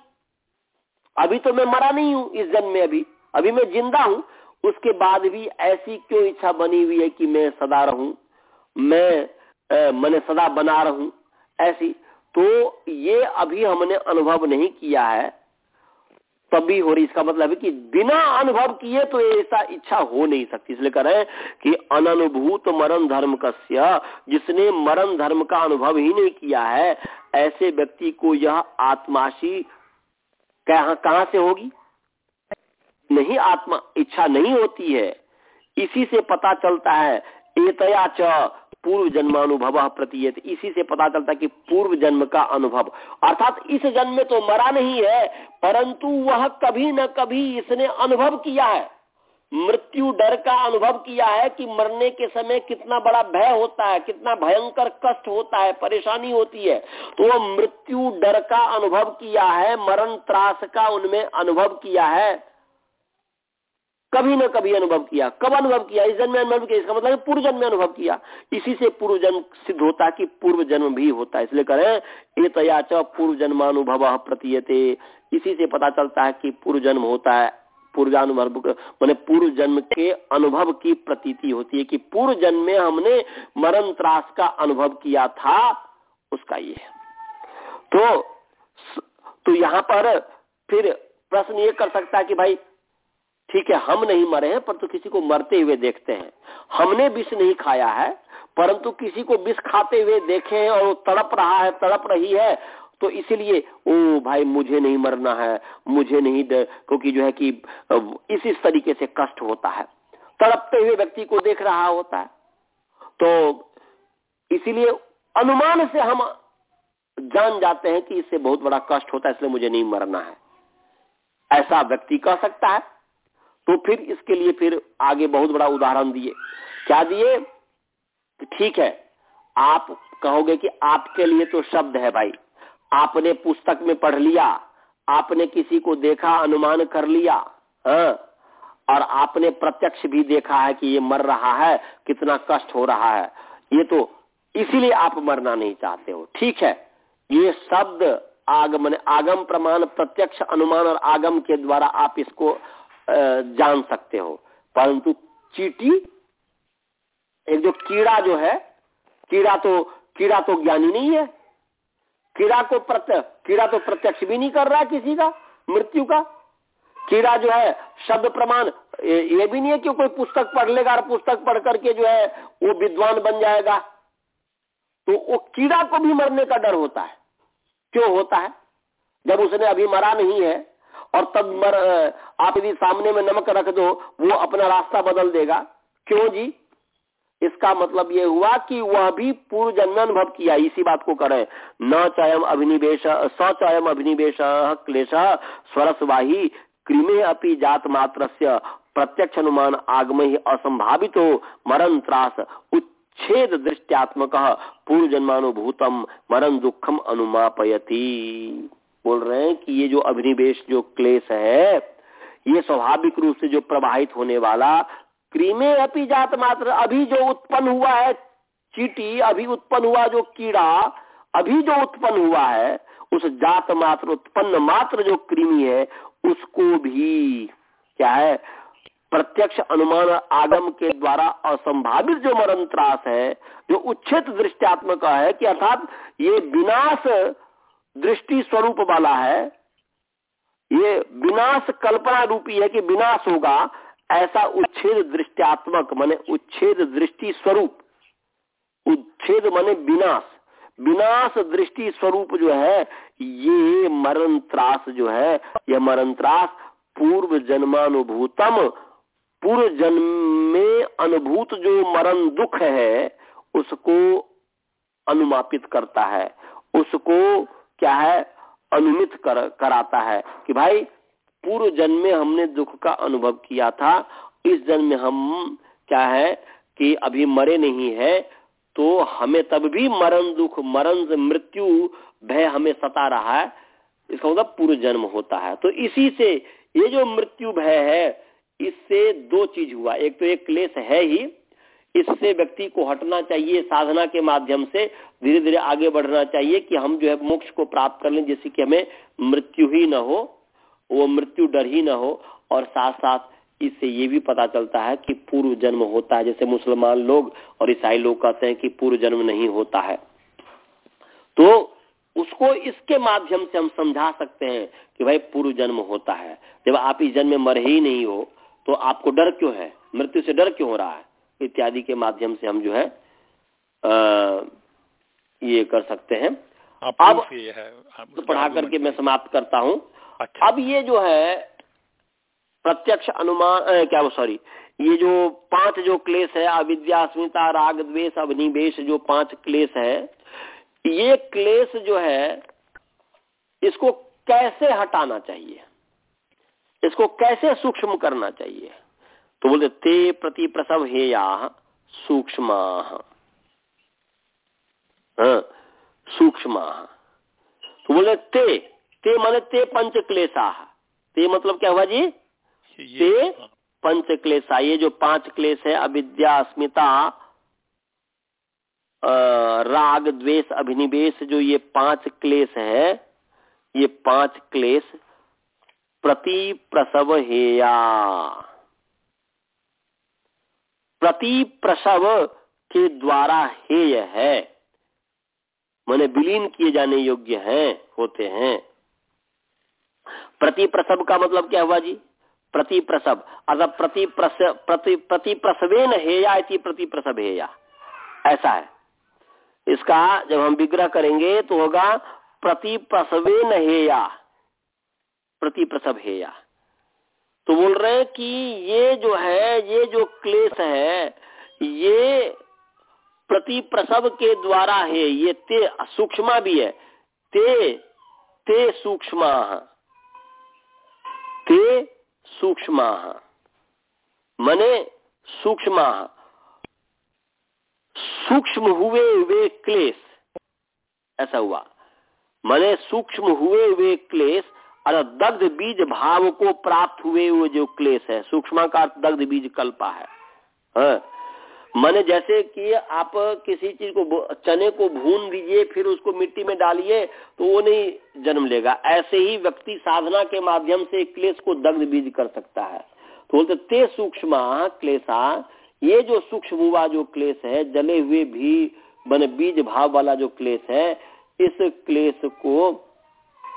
अभी तो मैं मरा नहीं हूँ इस जन्म में अभी अभी मैं ज़िंदा हूँ, उसके बाद भी ऐसी क्यों इच्छा बनी हुई है कि मैं सदा रहूँ, मैं मैंने सदा बना रहूँ, ऐसी। तो ये अभी हमने अनुभव नहीं किया है। तभी हो रही, इसका मतलब है कि बिना अनुभव किए तो ऐसा इच्छा हो नहीं सकती। इसलिए कह रहे हैं कि अनुभूत मरण धर्म कस्य, जिसने मरण धर्म का अनुभव ही नहीं किया है, ऐसे व्यक्ति को यह आत्माशी कहा, कहाँ से होगी? नहीं, आत्मा, इच्छा नहीं होती है। इसी से पता चलता है, एतया च पूर्व जन्मानुभव प्रतीयत। इसी से पता चलता कि पूर्व जन्म का अनुभव। अर्थात इस जन्म में तो मरा नहीं है, परंतु वह कभी न कभी इसने अनुभव किया है। मृत्यु डर का अनुभव किया है कि मरने के समय कितना बड़ा भय होता है, कितना भयंकर कष्ट होता है, परेशानी होती है। तो वह मृत्यु डर का अनुभव किया है, मरण त्रास का उनमें अनुभव किया है। कभी न कभी अनुभव किया। कब अनुभव किया? इस जन्म में अनुभव किया। इसका मतलब पूर्व जन्म में अनुभव किया। इसी से पूर्व जन्म सिद्ध होता है कि पूर्व जन्म भी होता है। इसलिए करें ये तया च पूर्व जन्मानुभव प्रतीयते। इसी से पता चलता है कि पूर्व जन्म होता है, पूर्वानुभव मैंने पूर्व जन्म के अनुभव की प्रतीति होती है कि पूर्व जन्म में हमने मरण त्रास का अनुभव किया था, उसका ये तो तो यहाँ पर फिर प्रश्न ये कर सकता है कि भाई ठीक है, हम नहीं मरे हैं, परंतु किसी को मरते हुए देखते हैं। हमने विष नहीं खाया है, परंतु किसी को विष खाते हुए देखे हैं और वो तड़प रहा है, तड़प रही है तो इसीलिए, ओ भाई, मुझे नहीं मरना है, मुझे नहीं क्योंकि जो है कि इस इस तरीके से कष्ट होता है। तड़पते हुए व्यक्ति को देख रहा होता है। तो इसीलिए अनुमान से हम जान जाते हैं कि इससे बहुत बड़ा कष्ट होता है, इसलिए मुझे नहीं मरना है। ऐसा व्यक्ति कह सकता है। तो फिर इसके लिए फिर आगे बहुत बड़ा उदाहरण दिए। क्या दिए? ठीक है, आप कहोगे कि आपके लिए तो शब्द है भाई। आपने पुस्तक में पढ़ लिया, आपने किसी को देखा, अनुमान कर लिया हाँ और आपने प्रत्यक्ष भी देखा है कि ये मर रहा है, कितना कष्ट हो रहा है। ये तो इसीलिए आप मरना नहीं चाहते हो। ठीक है, ये शब्द आगमन, आगम प्रमाण, प्रत्यक्ष अनुमान और आगम के द्वारा आप इसको जान सकते हो। परंतु चीटी, एक जो कीड़ा जो है, कीड़ा तो कीड़ा तो ज्ञानी नहीं है। कीड़ा को प्रत्यक्ष कीड़ा तो प्रत्यक्ष भी नहीं कर रहा है किसी का, मृत्यु का। कीड़ा जो है, शब्द प्रमाण ये भी नहीं है कि कोई पुस्तक पढ़ लेगा और पुस्तक पढ़ करके जो है, वो विद्वान बन जाएगा। तो वो कीड़ा को भी मरने का डर होता है। क्यों होता है? जब उसने अभी मरा नहीं है और तब मर, आप यदि सामने में नमक रख दो, वो अपना रास्ता बदल देगा। क्यों जी? इसका मतलब ये हुआ कि वह भी पूर्व जन्मानुभव किया। इसी बात को करें। न चयम अभिनिवेश सचयम अभिनिवेश, क्लेश, स्वरसवाही क्रिमे अपनी जात मात्र प्रत्यक्ष अनुमान आगम ही असंभावित हो मरण त्रास, उच्छेद दृष्टियात्मक पूर्व जन्मानुभूतम मरण दुखम अनुमापयती। बोल रहे हैं कि ये जो अभिनिवेश, जो क्लेश है, ये स्वाभाविक रूप से जो प्रवाहित होने वाला, क्रीमे अपी जात मात्र, अभी जो उत्पन्न हुआ है, चीटी, अभी उत्पन्न हुआ जो कीड़ा, अभी जो उत्पन्न हुआ है, उस जात मात्र, उत्पन्न मात्र जो कृमि है, उसको भी, क्या है, प्रत्यक्ष अनुमान आगम के द्वारा असंभावित जो मरण त्रास है, जो उच्छेद दृष्टियात्मक है कि अर्थात ये विनाश दृष्टि स्वरूप वाला है। ये विनाश कल्पना रूपी है कि विनाश होगा, ऐसा उच्छेद दृष्टियात्मक, माने उच्छेद दृष्टि स्वरूप। उच्छेद माने विनाश। विनाश दृष्टि स्वरूप जो है, ये मरण त्रास जो है यह मरण त्रास पूर्व जन्मानुभूतम, पूर्व जन्म में अनुभूत जो मरण दुख है, उसको अनुमापित करता है। उसको क्या है? अनुमित कर, कराता है कि भाई पूर्व जन्म में हमने दुख का अनुभव किया था। इस जन्म में हम क्या है कि अभी मरे नहीं है तो हमें तब भी मरण दुख मरण मृत्यु भय हमें सता रहा है। इसका मतलब पूर्व जन्म होता है। तो इसी से ये जो मृत्यु भय है इससे दो चीज़ हुआ। एक तो एक क्लेश है ही इससे व्यक्ति को हटना चाहिए, साधना के माध्यम से धीरे धीरे आगे बढ़ना चाहिए कि हम जो है मोक्ष को प्राप्त कर लें जैसे कि हमें मृत्यु ही न हो, वो मृत्यु डर ही न हो। और साथ साथ इससे ये भी पता चलता है कि पूर्व जन्म होता है। जैसे मुसलमान लोग और ईसाई लोग कहते हैं कि पूर्व जन्म नहीं होता है। तो उसको इसके माध्यम से हम समझा सकते हैं कि भाई पूर्व जन्म होता है। जब आप इस जन्म में मर ही नहीं हो तो आपको डर क्यों है? मृत्यु से डर क्यों हो रहा है? इत्यादि के माध्यम से हम जो है आ, ये कर सकते हैं। अब है तो पढ़ा करके मैं समाप्त करता हूँ। अच्छा। अब ये जो है प्रत्यक्ष अनुमान क्या वो सॉरी ये जो पाँच जो क्लेश है अविद्या अस्मिता राग द्वेष अवनिवेश जो पाँच क्लेश है ये क्लेश जो है इसको कैसे हटाना चाहिए? इसको कैसे सूक्ष्म करना चाहिए? तो बोलते ते प्रति प्रसव हेया सूक्ष्म। हाँ, सूक्ष्म। तो बोले ते ते माने ते पंच क्लेशा ते मतलब क्या हुआ जी? ते पंच क्लेशा ये जो पाँच क्लेश है अविद्या अस्मिता राग द्वेष अभिनिवेश जो ये पाँच क्लेश है ये पाँच क्लेश प्रति प्रसव हेया प्रति प्रसव के द्वारा हेय है। मैंने विलीन किए जाने योग्य हैं, होते हैं। प्रति प्रसव का मतलब क्या हुआ जी? प्रति प्रसव अर्थात प्रति प्रति प्रति प्रसवेन हेया प्रति प्रसव हेया ऐसा है। इसका जब हम विग्रह करेंगे तो होगा प्रति प्रसवेन हेया। प्रति प्रसव हेया। तो बोल रहे हैं कि ये जो है, ये जो क्लेश है, ये प्रति प्रसव के द्वारा है, ये ते सूक्ष्म भी है। ते ते सूक्ष्म। ते सूक्ष्म। मने सूक्ष्म। सूक्ष्म हुए वे क्लेश। ऐसा हुआ। मने सूक्ष्म हुए वे क्लेश और दग्ध बीज भाव को प्राप्त हुए हुए जो क्लेश है सूक्ष्म का दग्ध बीज कल्पा है। हाँ। मैंने जैसे कि आप किसी चीज़ को चने को भून दीजिए, फिर उसको मिट्टी में डालिए तो वो नहीं जन्म लेगा। ऐसे ही व्यक्ति साधना के माध्यम से क्लेश को दग्ध बीज कर सकता है। तो बोलते, ते सूक्ष्म क्लेशा, ये जो सूक्ष्म हुआ जो क्लेश है, जले हुए भी बन बीज भाव वाला जो क्लेश है, इस क्लेश को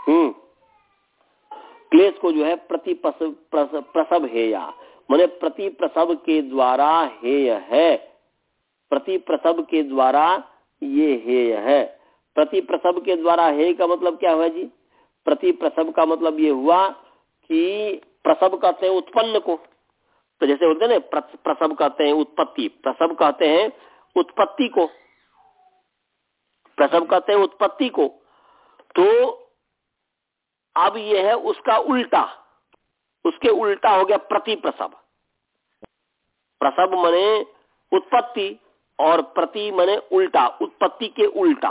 हम्म क्लेश को जो है प्रति प्रसव, हेया। मैंने प्रति प्रसव के द्वारा हेय है। प्रति प्रसव के द्वारा ये हेय है। प्रति प्रसव के द्वारा हे का मतलब क्या हुआ जी? प्रति प्रसव का मतलब ये हुआ कि प्रसव कहते हैं उत्पन्न को। तो जैसे होते हैं ना प्रसव कहते हैं उत्पत्ति। प्रसव कहते हैं उत्पत्ति को। प्रसव कहते हैं उत्पत्ति को। तो अब यह है उसका उल्टा। उसके उल्टा हो गया प्रति प्रसव प्रसव मने उत्पत्ति और प्रति मने उल्टा, उत्पत्ति के उल्टा।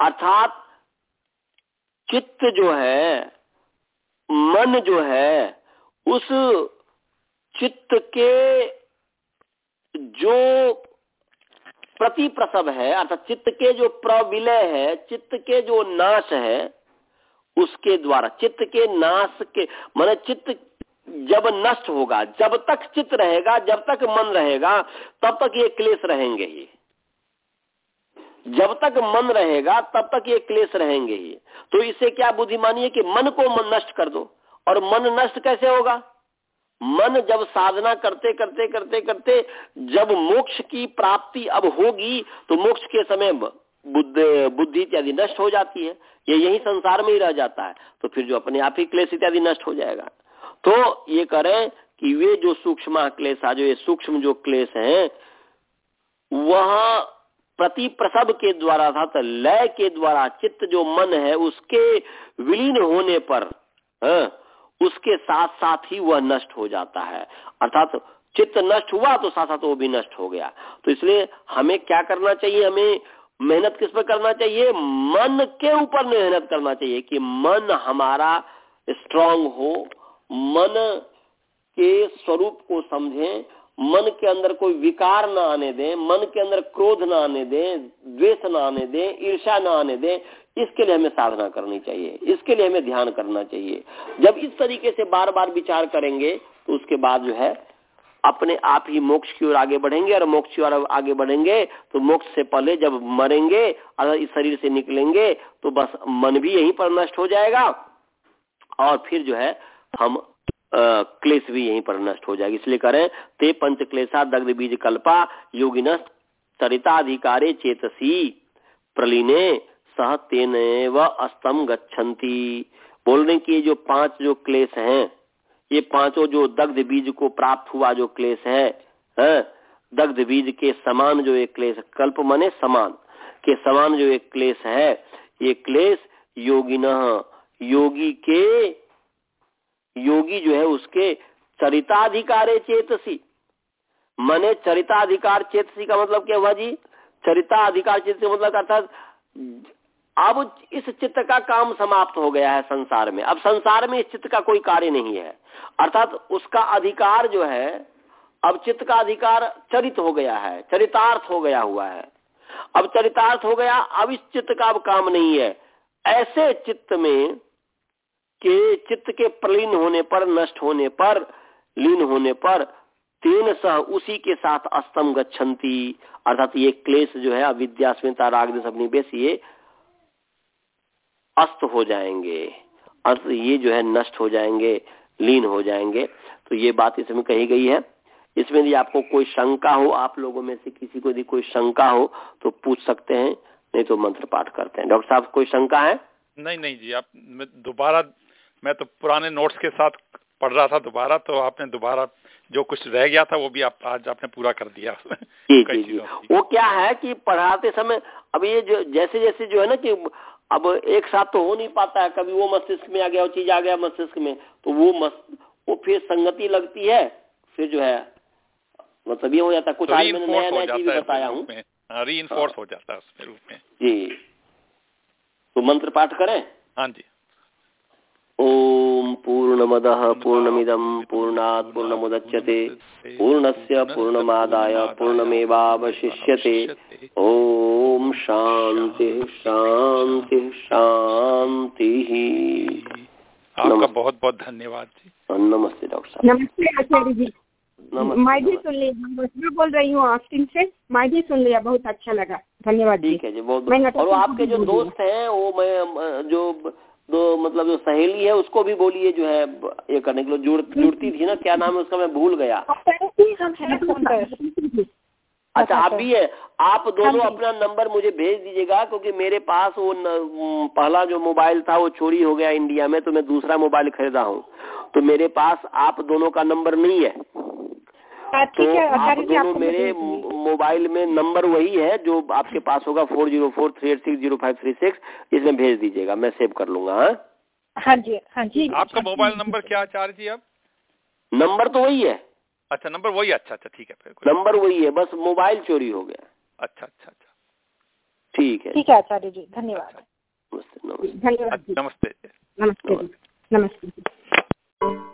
अर्थात चित्त जो है, मन जो है, उस चित्त के जो प्रति प्रसव है, अर्थात चित्त के जो प्रविलय है, चित्त के जो नाश है उसके द्वारा, चित्त के नाश के, मन चित्त जब नष्ट होगा, जब तक चित्त रहेगा, जब तक मन रहेगा, तब तक ये क्लेश रहेंगे ही। जब तक मन रहेगा, तब तक ये क्लेश रहेंगे ही। तो इसे क्या बुद्धिमानी है कि मन को मन नष्ट कर दो, और मन नष्ट कैसे होगा? मन जब साधना करते करते करते करते, जब मोक्ष की प्राप्ति अब होगी तो मोक्ष के समय बुद्धि इत्यादि नष्ट हो जाती है। ये यही संसार में ही रह जाता है। तो फिर जो अपने आप ही क्लेश इत्यादि नष्ट हो जाएगा। तो ये करें कि वे जो सूक्ष्म क्लेश जो ये सूक्ष्म जो क्लेश है वह प्रति प्रसव के द्वारा था लय के द्वारा चित्त जो मन है उसके विलीन होने पर है, उसके साथ साथ ही वह नष्ट हो जाता है। अर्थात चित्त नष्ट हुआ तो साथ साथ वो भी नष्ट हो गया। तो इसलिए हमें क्या करना चाहिए? हमें मेहनत किस पर करना चाहिए? मन के ऊपर मेहनत करना चाहिए कि मन हमारा स्ट्रांग हो, मन के स्वरूप को समझें, मन के अंदर कोई विकार ना आने दें, मन के अंदर क्रोध ना आने दें, द्वेष ना आने दें ईर्षा ना आने दें, इसके लिए हमें साधना करनी चाहिए, इसके लिए हमें ध्यान करना चाहिए। जब इस तरीके से बार बार विचार करेंगे तो उसके बाद जो है अपने आप ही मोक्ष की ओर आगे बढ़ेंगे, और मोक्ष की ओर आगे बढ़ेंगे तो मोक्ष से पहले जब मरेंगे, अगर इस शरीर से निकलेंगे तो बस मन भी यहीं पर नष्ट हो जाएगा, और फिर जो है, हम क्लेश भी यहीं पर नष्ट हो जाएगी। इसलिए करें, ते पंच क्लेशा दग्ध बीज कल्पा योगिन चरिताधिकारे चेतसी, प्रलीने, सह तेन व अस्तम गच्छन्ति। बोलने की जो पाँच जो क्लेश हैं ये पाँचों जो दग्ध बीज को प्राप्त हुआ जो क्लेश है, है? दग्ध बीज के समान जो एक क्लेश कल्प मने समान के समान जो एक क्लेश है ये क्लेश योगिन योगी के योगी जो है उसके चरिताधिकारे चेतसी। मने चरिताधिकार चेतसी का मतलब क्या हुआ जी? चरिताधिकार चेतसी मतलब अर्थात अब इस चित्त का काम समाप्त हो गया है संसार में। अब संसार में इस चित्त का कोई कार्य नहीं है। अर्थात उसका अधिकार जो है, अब चित्त का अधिकार चरित हो गया है, चरितार्थ हो गया हुआ है। अब चरितार्थ हो गया, अब इस चित्त का अब काम नहीं है। ऐसे चित्त में के चित्त के प्रलीन होने पर, नष्ट होने पर, लीन होने पर, तेन सह उसी के साथ अस्तम गच्छन्ति। अर्थात ये क्लेश जो है अविद्यास्मिता राग अपनी बेस ये अस्त हो जाएँगे अर्थ ये जो है नष्ट हो जाएँगे, लीन हो जाएँगे। तो ये बात इसमें कही गई है। इसमें यदि आपको कोई शंका हो, आप लोगों में से किसी को यदि कोई शंका हो तो पूछ सकते हैं, नहीं तो मंत्र पाठ करते हैं। डॉक्टर साहब, कोई शंका है? नहीं नहीं जी, आप दोबारा, मैं तो पुराने नोट्स के साथ पढ़ रहा था दोबारा तो आपने दोबारा जो कुछ रह गया था वो भी आप आज आपने पूरा कर दिया। जी जी जी। वो क्या है कि पढ़ाते समय अब ये जो जैसे जैसे जो है ना कि अब एक साथ तो हो नहीं पाता है कभी वो मस्तिष्क में आ गया वो चीज़ आ गया मस्तिष्क में तो वो मस्त वो फिर संगति लगती है फिर जो है मतलब ये हो जाता है कुछ आज मैंने नया नया चीज़ बताया हूँ। री हाँ। हो जाता है उसमें रूप में। जी। तो मंत्र पाठ करें? हाँ जी। ओम पूर्णमद पूर्णमिदम पूर्णात् पूर्णमुदच्यते। पूर्णस्य पूर्णमादाय पूर्णमेवावशिष्यते। ओम शांति शांति शांति आपका बहुत बहुत धन्यवाद जी। नमस्ते डॉक्टर साहब। नमस्ते आचार्य जी। मैं भी सुन लिया मैं बोल रही हूँ ऑस्टिन से। मैं भी सुन लिया बहुत अच्छा लगा। धन्यवाद ठीक है जी बहुत और आपके जो दोस्त हैं वो मैं जो दो मतलब जो सहेली है उसको भी बोलिए जो है ये करने के लिए। जुड़ जुड़ती थी ना क्या नाम है उसका मैं भूल गया। अच्छा आप भी है। आप दोनों हाँ अपना नंबर मुझे भेज दीजिएगा क्योंकि मेरे पास वो न, पहला जो मोबाइल था वो चोरी हो गया इंडिया में तो मैं दूसरा मोबाइल खरीदा हूँ। तो मेरे पास आप दोनों का नंबर नहीं हाँ, तो आप दोनों मेरे मोबाइल में नंबर वही है जो आपके पास होगा four zero four three eight six zero five three six इसमें भेज दीजिएगा मैं सेव कर लूँगा हाँ? हाँ जी हाँ जी। आपका मोबाइल नंबर क्या चार जी अब नंबर तो वही है। अच्छा नंबर वही अच्छा अच्छा ठीक है फिर नंबर वही है बस मोबाइल चोरी हो गया। अच्छा अच्छा अच्छा। ठीक है। ठीक है आचार्य जी धन्यवाद। नमस्ते धन्यवाद नमस्ते। नमस्ते नमस्ते